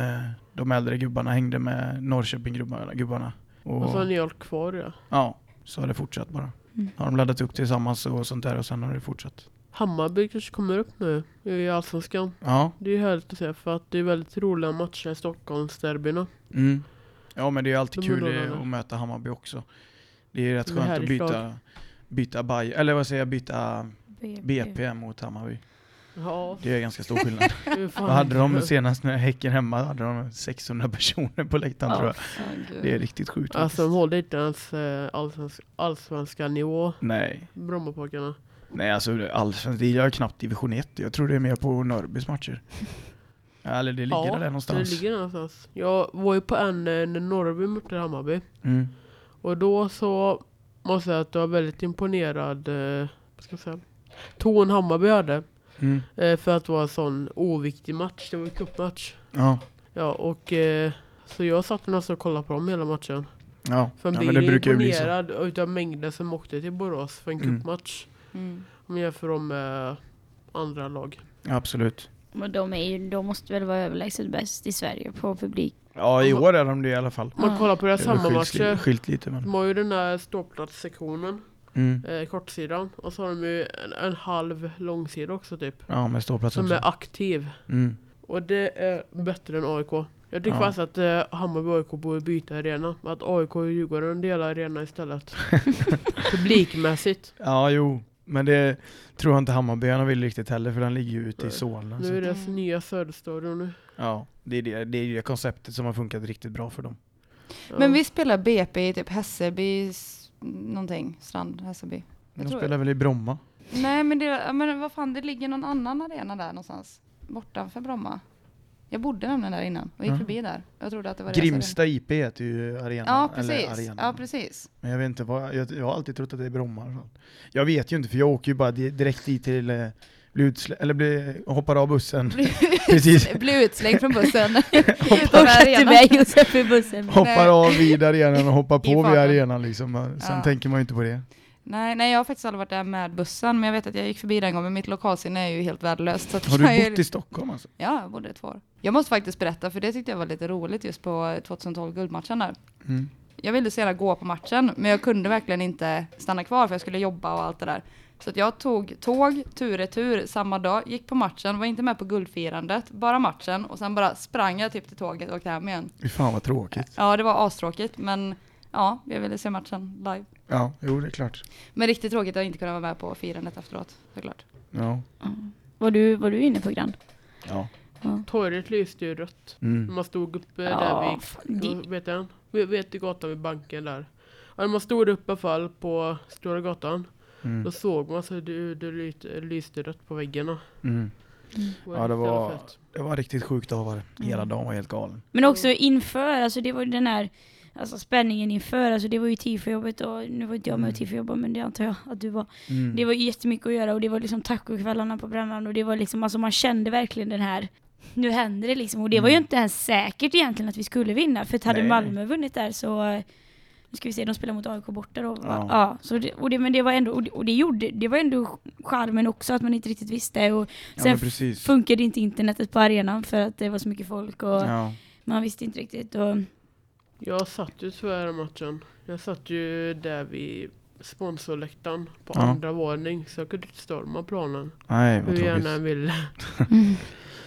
de äldre gubbarna hängde med Norrköping-gubbarna. Gubbarna. Och, Och så har ni hållit kvar ja. ja, så har det fortsatt bara. Mm. Har de laddat upp tillsammans och sånt där och sen har det fortsatt. Hammarby kanske kommer upp nu i Allsvenskan. Ja. Det är härligt att se för att det är väldigt roliga matcher i Stockholmsderbyna. Mm. Ja men det är alltid De kul att möta Hammarby också. Det är rätt Det skönt att byta, lag. byta Bay eller vad säger jag, byta BP. BP mot Hammarby. Ja, Det är ganska stor skillnad. Vad hade de senast när Häcken hemma? hade de 600 personer på läktaren tror jag. Det är riktigt sjukt. Alltså de håller inte ens eh, allsvensk, allsvenska nivå, Nej, Brommapojkarna. nej alltså allsvenskt, det är knappt division 1. Jag tror det är mer på Norrbys matcher. Ja, Eller det ligger ja, där någonstans. det ligger någonstans. Jag var ju på en eh, när Norrby mötte Hammarby. Mm. Och då så måste jag säga att jag var väldigt imponerad, eh, vad ska jag säga, ton Hammarby hade. Mm. Eh, för att vara en sån oviktig match, det var en cupmatch. Ja, Ja, och eh, så jag satt nästan och kollade på dem hela matchen. ja. För man ja blir men det brukar ju bli så. imponerad utav mängden som åkte till Borås för en Mm. cupmatch. Mm. Om man jämför dem med andra lag. Absolut. Men de, är ju, de måste väl vara överlägset bäst i Sverige på publik. Ja, i år är de det i alla fall. Man Ja. kollar på deras väl skilt, lite men. De har ju den där ståplatssektionen, Mm. eh, kortsidan. Och så har de ju en, en halv långsida också typ. Ja, med ståplats Som också. är aktiv. Mm. Och det är bättre än AIK. Jag tycker Ja. faktiskt att eh, Hammarby och AIK borde byta arena. Att AIK och Djurgården delar arena istället. Publikmässigt. Ja, jo. Men det tror jag inte Hammarbyarna vill riktigt heller för den ligger ju ute i. Solna. Nu är det Mm. nya Söderstadion nu. Ja, det är det, det är det konceptet som har funkat riktigt bra för dem. Men vi spelar BP i typ Hässelby, någonting, Strand, Hässelby. Jag De spelar väl i Bromma? Nej men det, men vad fan, det ligger någon annan arena där någonstans. Bortanför Bromma. Jag bodde nämligen där innan och gick Ja. förbi där. Jag trodde att det var Grimsta IP heter ju arenan. arena. Ja eller precis. arenan. Ja precis. Men jag vet inte vad, jag, jag har alltid trott att det är Bromma. Jag vet ju inte för jag åker ju bara di- direkt dit till, eh, blir utsle- eller blir, hoppar av bussen. Precis. Blev utslängd från bussen. Och arenan. iväg Josef i bussen. Hoppar av vid arenan och hoppar på vid arenan liksom. Sen Ja. tänker man ju inte på det. Nej, nej, jag har faktiskt aldrig varit där med bussen, men jag vet att jag gick förbi den gången, men mitt lokalsinne är ju helt värdelöst. Så att Har du bott i Stockholm alltså? Ja, jag bodde i två år. Jag måste faktiskt berätta, för det tyckte jag var lite roligt just på 2012 guldmatchen där. Mm. Jag ville så gärna gå på matchen, men jag kunde verkligen inte stanna kvar för jag skulle jobba och allt det där. Så att jag tog tåg, tur och tur samma dag, gick på matchen, var inte med på guldfirandet, bara matchen och sen bara sprang jag typ till tåget och åkte hem igen. Fy fan vad tråkigt. Ja, det var astråkigt, men ja, jag ville se matchen live. Ja, jo det är klart. Men riktigt tråkigt att inte kunna vara med på firandet efteråt, såklart. Ja. Var du, var du inne på Grand? Ja. Torget lyste ju rött. Mm. Man stod uppe Ja, där vid, fan, det- vet jag, vet, vet du gatan vid banken där. Ja, man stod uppe i alla fall på Stora gatan. Mm. Då såg man så det, det lyste, lyste rött på väggarna. Mm. Ja, det var, det var riktigt sjukt av var det. Hela Mm. dagen var helt galen. Men också inför, alltså det var ju den här alltså spänningen inför, alltså det var ju tifo-jobbet och nu var inte jag med och tifo-jobbade men det antar jag att du var. Mm. Det var jättemycket att göra och det var liksom tacokvällarna på Brännan och det var liksom, alltså man kände verkligen den här nu händer det liksom och det var ju Mm. inte ens säkert egentligen att vi skulle vinna för att hade Nej. Malmö vunnit där så nu ska vi se, de spelar mot AIK borta då. Ja. Ja. så det, och det, men det var ändå, och det, gjorde, det var ändå charmen också att man inte riktigt visste och ja, sen precis. funkade inte internetet på arenan för att det var så mycket folk och Ja. man visste inte riktigt och Jag satt ju tyvärr i matchen. Jag satt ju där vid sponsorläktaren på Ja. andra våning så jag kunde inte storma planen. Nej, vad Hur gärna jag ville. Mm.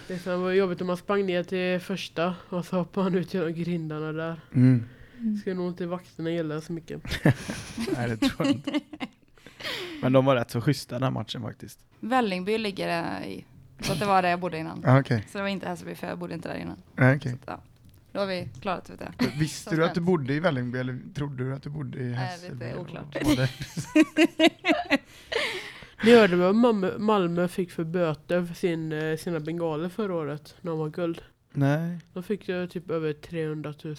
Det var jobbigt om man sprang ner till första och så hoppade man ut genom grindarna där. Mm. Ska nog inte vakterna gilla så mycket. Nej, det tror jag inte. Men de var rätt så schyssta den här matchen faktiskt. Vällingby ligger där i. Så att det var där jag bodde innan. Ja, okej. Så det var inte Hässelby för jag bodde inte där innan. Ja, okej. Ja. Då har vi klarat vet jag. Visste Så du att du bodde i Vällingby eller trodde du att du bodde i Nej, Hässelby? lite eller oklart. vad var det? Ni hörde vad Malmö, Malmö fick för böter för sin, eh, sina bengaler förra året när de var guld. Nej, De fick ju typ över 300 000.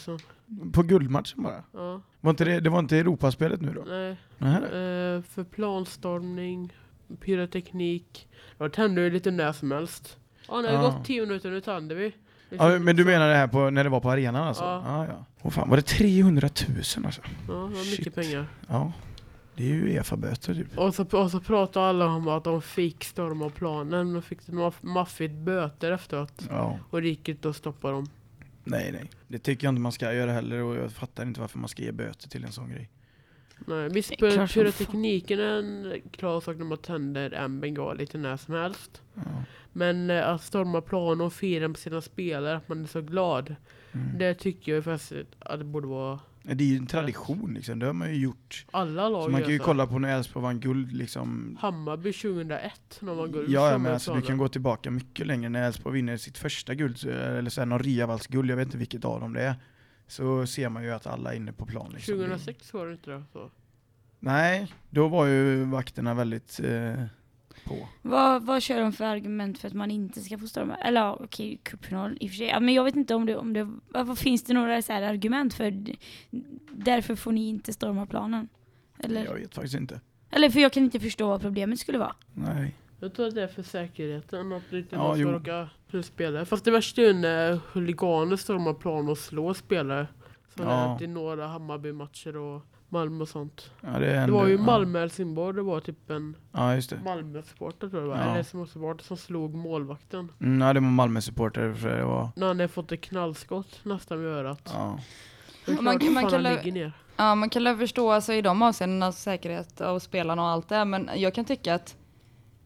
på guldmatchen bara. Ja, Var inte det, det var inte Europaspelet nu då? nej. Eh, för planstormning, pyroteknik. Det tände ju lite när som helst. Ja, när det Ja. gått 10 minuter, nu tänder vi. Ja, men du menar det här på, när det var på arenan alltså? Ja. Ja, ja. Åh fan, var det 300 000 alltså? Ja, det var mycket Shit. pengar. Ja. Det är ju Uefa-böter typ. Och så, och så pratade alla om att de fick storma planen och fick maff maffigt böter efteråt. Ja. Och det gick inte att stoppa dem. Nej, nej. Det tycker jag inte man ska göra heller och jag fattar inte varför man ska ge böter till en sån grej. Nej, visst, som pyrotekniken är en klar sak när man tänder en bengal lite när som helst. Ja. Men eh, att storma plan och fira med sina spelare, att man är så glad. Mm. Det tycker jag faktiskt att det borde vara Det är ju en tradition liksom, det har man ju gjort. alla lag Så man kan ju så. kolla på när Elfsborg vann guld liksom. Hammarby 2001 när man vann guld. Ja, men alltså, du kan gå tillbaka mycket längre. När Elfsborg vinner sitt första guld, eller sen någon Ryavallsguld, jag vet inte vilket av dem det är. Så ser man ju att alla är inne på plan. Liksom. Det- 2006 var det inte det? Så. Nej, då var ju vakterna väldigt eh, på. Vad, vad kör de för argument för att man inte ska få storma? Eller ja, okej, cupfinal i och för sig. Ja, men jag vet inte om det, om det vad, vad finns det några så här argument för därför får ni inte storma planen? Eller, Jag vet faktiskt inte. eller för jag kan inte förstå vad problemet skulle vara. Nej. Jag tror att det är för säkerheten att inte Ja, ska jo. råka spelare. Fast det värsta är ju när huliganer stormar plan och slår spelare. Som Ja. ja. i några Hammarby-matcher och Malmö och sånt. Ja, det, Det hände, var ju ja. Malmö-Helsingborg, det var typ en Ja, just det. Malmö-supporter tror jag det var. Ja. Eller Helsingborg-supporter som slog målvakten. Mm, ja, det var Malmö-supporter för det var... När han hade fått ett knallskott nästan vid örat. Ja. Det man kan- man kan lä-. Ja, man kan förstå alltså, i de avseendena säkerhet av spelarna och allt det, men jag kan tycka att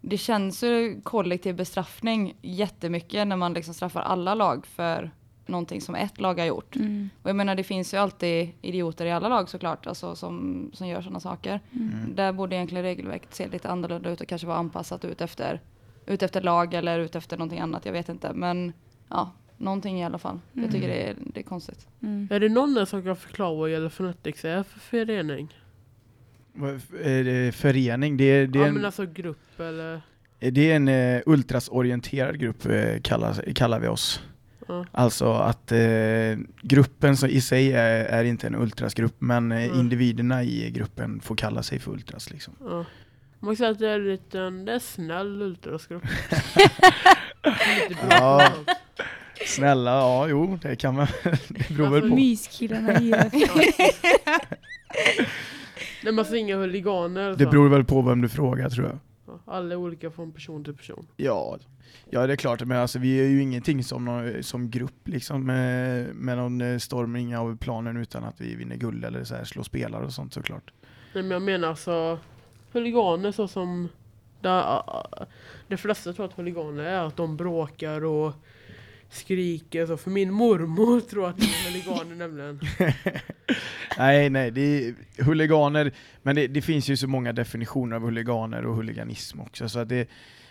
det känns ju kollektiv bestraffning jättemycket när man liksom straffar alla lag för någonting som ett lag har gjort. Mm. Och jag menar det finns ju alltid idioter i alla lag såklart, alltså som, som gör sådana saker. Mm. Där borde egentligen regelverket se lite annorlunda ut och kanske vara anpassat ut efter, ut efter lag eller ut efter någonting annat, jag vet inte. Men ja, någonting i alla fall. Jag tycker det är, det är konstigt. Mm. Är det någon där som kan förklara vad Yellow Fanatics är för förening? Förening, det är, det är ja en, men alltså grupp eller? det är en eh, ultrasorienterad grupp eh, kallar, kallar vi oss. Ja. Alltså att eh, gruppen som i sig är, är inte en ultrasgrupp men Mm. individerna i gruppen får kalla sig för ultras liksom. Ja. Man kan säga att det är en liten, det är snäll ultrasgrupp. Ja. Snälla, ja jo det kan man, det beror väl Alltså, på. Myskillarna i. Nej man ser inga huliganer. Det beror väl på vem du frågar tror jag. Alla är olika från person till person. Ja, ja det är klart, men alltså, vi är ju ingenting som, nå- som grupp liksom med, med någon eh, stormning av planen utan att vi vinner guld eller så här, slår spelare och sånt såklart. Nej men jag menar alltså huliganer så som där, de flesta tror att huliganer är att de bråkar och skriker så. För min mormor tror att det är huliganer nämligen. Nej, nej, det är huliganer, men det, det finns ju så många definitioner av huliganer och huliganism också, så det,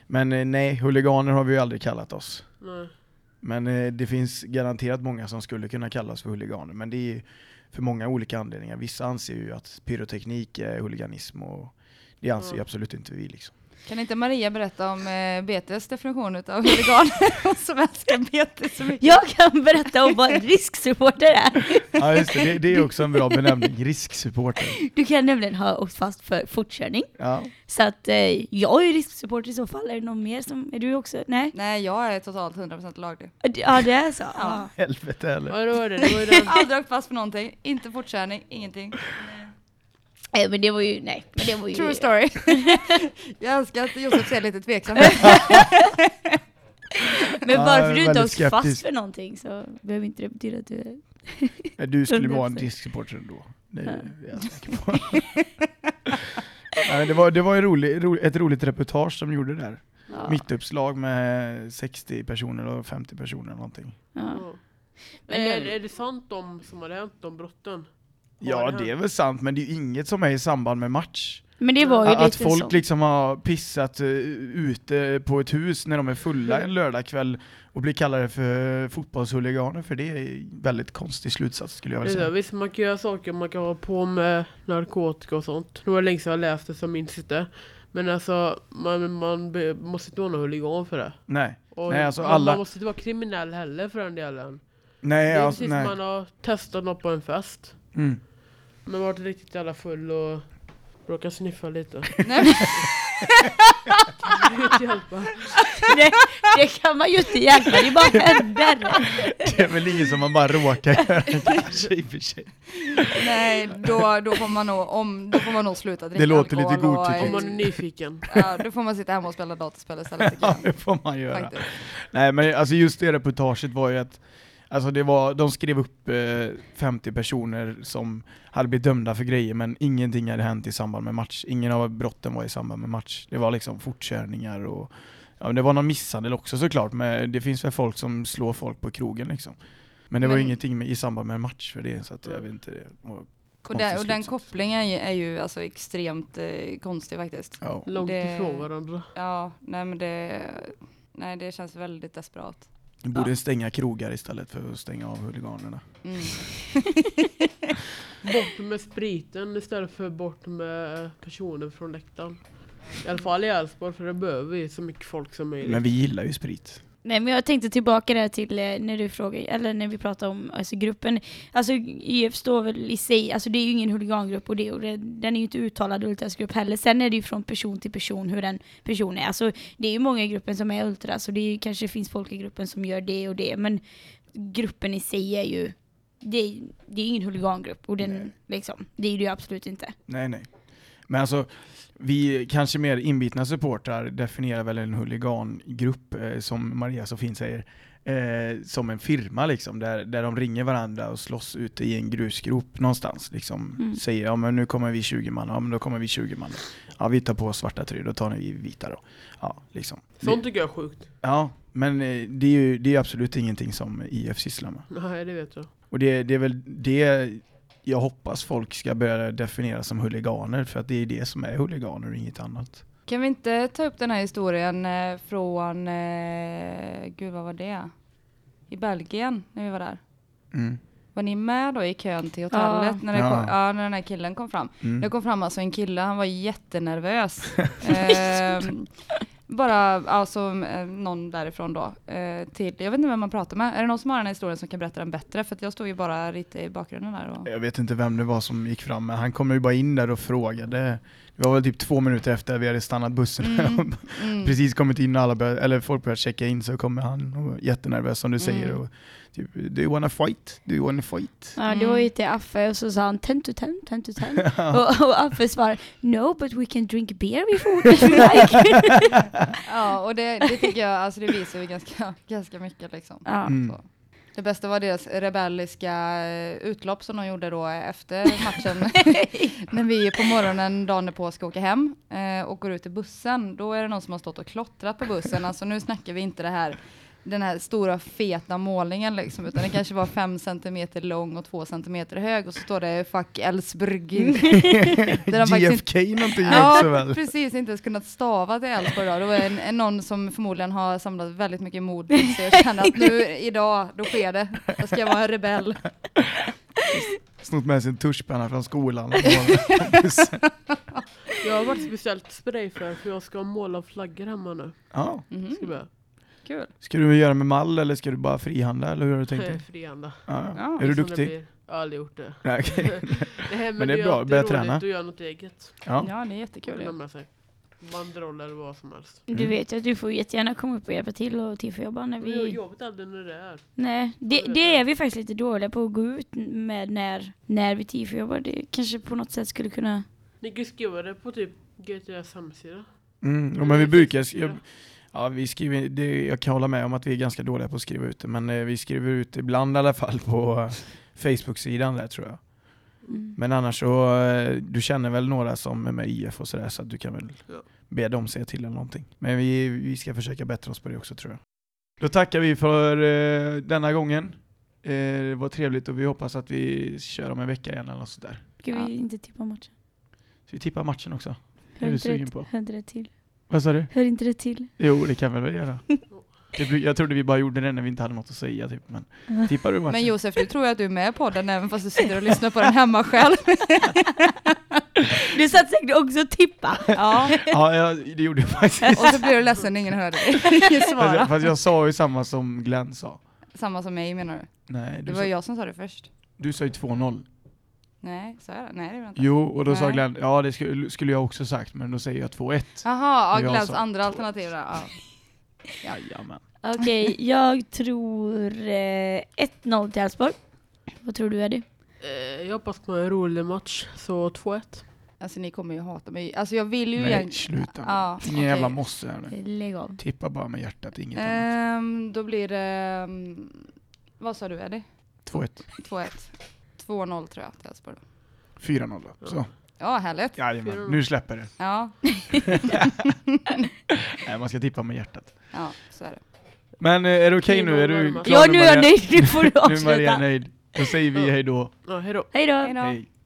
men eh, nej, huliganer har vi ju aldrig kallat oss. Nej. Men eh, det finns garanterat många som skulle kunna kallas för huliganer, men det är för många olika anledningar. Vissa anser ju att pyroteknik är huliganism och det anser ju Ja. absolut inte vi liksom. Kan inte Maria berätta om eh, BTs definition av huliganer som älskar BT så mycket? Jag kan berätta om vad en risksupporter är. Ja just det, det, det är också en bra benämning, risksupporter. Du kan nämligen ha åkt fast för fortkörning. Ja. Så att eh, jag är ju risksupporter i så fall. Är det någon mer som, är du också? Nej? Nej, jag är totalt 100% laglig. Ja det är så? Ja. Helvete eller? Ja det. Aldrig åkt fast för någonting, inte fortkörning, ingenting. Nej men det var ju, nej. Men det var ju... True story. jag älskar att Josef ser lite tveksam ut. Men Ja, varför är du inte åkt fast för någonting så behöver inte det betyda att du är... Men Du skulle vara en 100%. risksupporter ändå. Det är jag säker på. Nej, det var, det var en rolig, ro, ett roligt reportage som gjorde där. Ja. Mittuppslag med 60 personer och 50 personer eller någonting. Ja. Ja. Men är, det- är det sant om som hade hänt, de brotten? Ja, det det är väl sant, men det är ju inget som är i samband med match. Men det var ju Att lite folk så. liksom har pissat uh, ute på ett hus när de är fulla en lördagkväll och blir kallade för fotbollshuliganer, för det är en väldigt konstig slutsats skulle jag Det vilja säga. visst, man kan göra saker, man kan ha på med narkotika och sånt. Nu var det länge sedan jag läste det jag minns inte. Men alltså, man, man måste inte vara någon huligan för det. Nej, Och Nej, alltså man, alla- man måste inte vara kriminell heller för den delen. nej, det är alltså, precis nej. som man har testat något på en fest. Mm. Man har varit riktigt jävla full och råkat sniffa lite. Nej, Det det, kan man ju inte hjälpa, det bara händer. Det är väl ingen som man bara råkar göra kanske i och för sig. nej då, då, får man nog, om, då får man nog sluta dricka Det låter lite godtyckligt. Om man är nyfiken. Ja, då får man sitta hemma och spela dataspel istället Ja, det får man göra. Faktiskt. Nej men alltså just det reportaget var ju att Alltså det var, de skrev upp eh, 50 personer som hade blivit dömda för grejer men ingenting hade hänt i samband med match. Ingen av brotten var i samband med match. Det var liksom fortkörningar och ja, det var någon misshandel också såklart men det finns väl folk som slår folk på krogen liksom. Men det var Men- ingenting med, i samband med match för det så att jag vet inte. Det var, Och, den, och den kopplingen är ju, är ju alltså extremt eh, konstig faktiskt. ja. Långt Det- ifrån varandra. Ja, nej men det, nej det känns väldigt desperat. Vi borde stänga krogar istället för att stänga av huliganerna. Mm. Bort med spriten istället för bort med personer från läktaren. I alla fall i Älvsborg för det behöver vi så mycket folk som möjligt. Men vi gillar ju sprit. Nej men jag tänkte tillbaka där till eh, när du frågade, eller när vi pratade om alltså, gruppen. Alltså IF står väl i sig, alltså det är ju ingen huligangrupp och, det, och det, den är ju inte uttalad ultrasgrupp heller. Sen är det ju från person till person hur den personen är. Alltså det är ju många i gruppen som är ultras och det är ju, kanske finns folk i gruppen som gör det och det. Men gruppen i sig är ju, det, det är ingen huligangrupp och den, liksom, det är det ju absolut inte. Nej, nej. Men alltså, vi kanske mer inbitna supportrar definierar väl en huligangrupp, eh, som Maria så fint säger, eh, som en firma liksom, där, där de ringer varandra och slåss ute i en grusgrop någonstans. Liksom, Mm. Säger ja men nu kommer vi 20 man, ja men då kommer vi 20 man. Ja vi tar på oss svarta tröjor, då tar ni vita då. Ja, liksom. Sånt tycker jag är sjukt. Ja, men eh, det är ju det är absolut ingenting som IF sysslar med. Nej, det vet jag. Och det, det är väl det jag hoppas folk ska börja definiera som huliganer, för att det är det som är huliganer och inget annat. Kan vi inte ta upp den här historien eh, från, eh, gud vad var det? I Belgien när vi var där. Mm. Var ni med då i kön till hotellet när, det Ja. kom, ja, när den här killen kom fram? Mm. Det kom fram alltså en kille, han var jättenervös. Ehm, bara alltså någon därifrån då. Eh, till, jag vet inte vem man pratar med. Är det någon som har den här historien som kan berätta den bättre? För jag stod ju bara lite i bakgrunden där. Och, Jag vet inte vem det var som gick fram, men han kom ju bara in där och frågade. Det var väl typ två minuter efter vi hade stannat bussen Mm. mm. precis kommit in alla började, eller folk började checka in så kommer han och jättenervös som du säger Mm. och typ, do you wanna fight? Do you wanna fight? Ja, det var ju till Affe och så sa han 10 to 10, 10 to 10. och, och Affe svarade No, but we can drink beer before if you like. Ja, och det, det tycker jag, alltså det visar ju ganska, ganska mycket liksom. ja. Mm. Så. Det bästa var deras rebelliska eh, utlopp som de gjorde då efter matchen. När vi på morgonen dagen på ska åka hem eh, och går ut i bussen, då är det någon som har stått och klottrat på bussen. Alltså nu snackar vi inte det här den här stora feta målningen liksom, utan det kanske var fem centimeter lång och två centimeter hög och så står det fuck faktiskt JFK någonting också Ja, väl? precis, inte ens kunnat stava till Älvsborg då. Det var en, en, någon som förmodligen har samlat väldigt mycket mod sig och känner att nu, idag, då sker det. Jag ska vara en rebell. Snott med sin tuschpenna från skolan. Jag har varit speciellt spray för, för jag ska måla flaggor hemma nu. ja. Ska jag Kul. Ska du göra med mall eller ska du bara frihandla eller hur har du tänkt dig? Frihanda. Ja. Ja, är du det duktig? Jag har aldrig gjort det. Nej, okej. Nej, men, Men det är är bra, börja träna. att göra något eget. Ja. Ja, det är jättekul. Kul ju. med sig. Banderoll eller vad som helst. Du Mm. vet ju att du får jättegärna komma upp och hjälpa till och tiffa-jobba när vi... jag vet aldrig när det är. Nej, det, det är vi faktiskt lite dåliga på att gå ut med när, när vi tiffa-jobbar. Det kanske på något sätt skulle kunna... Ni kan skriva det på typ GTS hemsida. Mm, ja, men vi brukar, jag, ja, vi skriver, det, jag kan hålla med om att vi är ganska dåliga på att skriva ut det, men eh, vi skriver ut ibland i alla fall på eh, Facebook-sidan där tror jag. Mm. Men annars så, eh, du känner väl några som är med i IF och sådär så att du kan väl Ja. be dem säga till eller någonting. Men vi, vi ska försöka bättra oss på det också tror jag. Då tackar vi för eh, denna gången. Eh, det var trevligt och vi hoppas att vi kör om en vecka igen eller något sådär. Ska Ja. vi inte tippa matchen? Så vi tippar matchen också. Hör är du sugen på? det till? Vad sa du? Hör inte det till? Jo, det kan väl göra. Det, blir- jag trodde vi bara gjorde det när vi inte hade något att säga typ, men tippar du matchen? Men Josef, du tror ju att du är med på podden även fast du sitter och lyssnar på den hemma själv. Du satt säkert också och tippa. Ja, Ja, jag, det gjorde jag faktiskt. och så blir du ledsen när ingen hörde dig Fast jag, svara. fast jag sa ju samma som Glenn sa. Samma som mig menar du? Nej, Det du, var sa, jag som sa det först. du sa ju 2-0. Nej, sa jag det? Nej, det var inte. Jo, och då sa Nej. Glenn, ja det skulle, skulle jag också sagt, men då säger jag 2-1. Jaha, ja, Glenns sa andra alternativ där. Ja. Jajamän. Okej, jag tror eh, 1-0 till Elfsborg. Vad tror du Eddie? Eh, jag hoppas på en rolig match, så 2-1. Alltså ni kommer ju hata mig. Alltså jag vill ju Nej, egentligen... sluta. Ja, Ingen okej. jävla mosse här nu. Lägg av. Tippa bara med hjärtat, inget annat. Ehm, då blir det... um, vad sa du Eddie? 2-1. 2-1. 2-0 tror jag till Elfsborg. då. 4-0 då. Så. Ja, härligt. Jajamän, nu släpper det. Ja, Nej, man ska tippa med hjärtat. ja, så är det. Men eh, är det okej nu? Är du Ja, klar Ja, nu är jag Maria? nöjd. Nu får du Nu är Maria avsluta. nöjd. Då säger vi hej då. Ja, hejdå. Hej då. Hej då. Hej.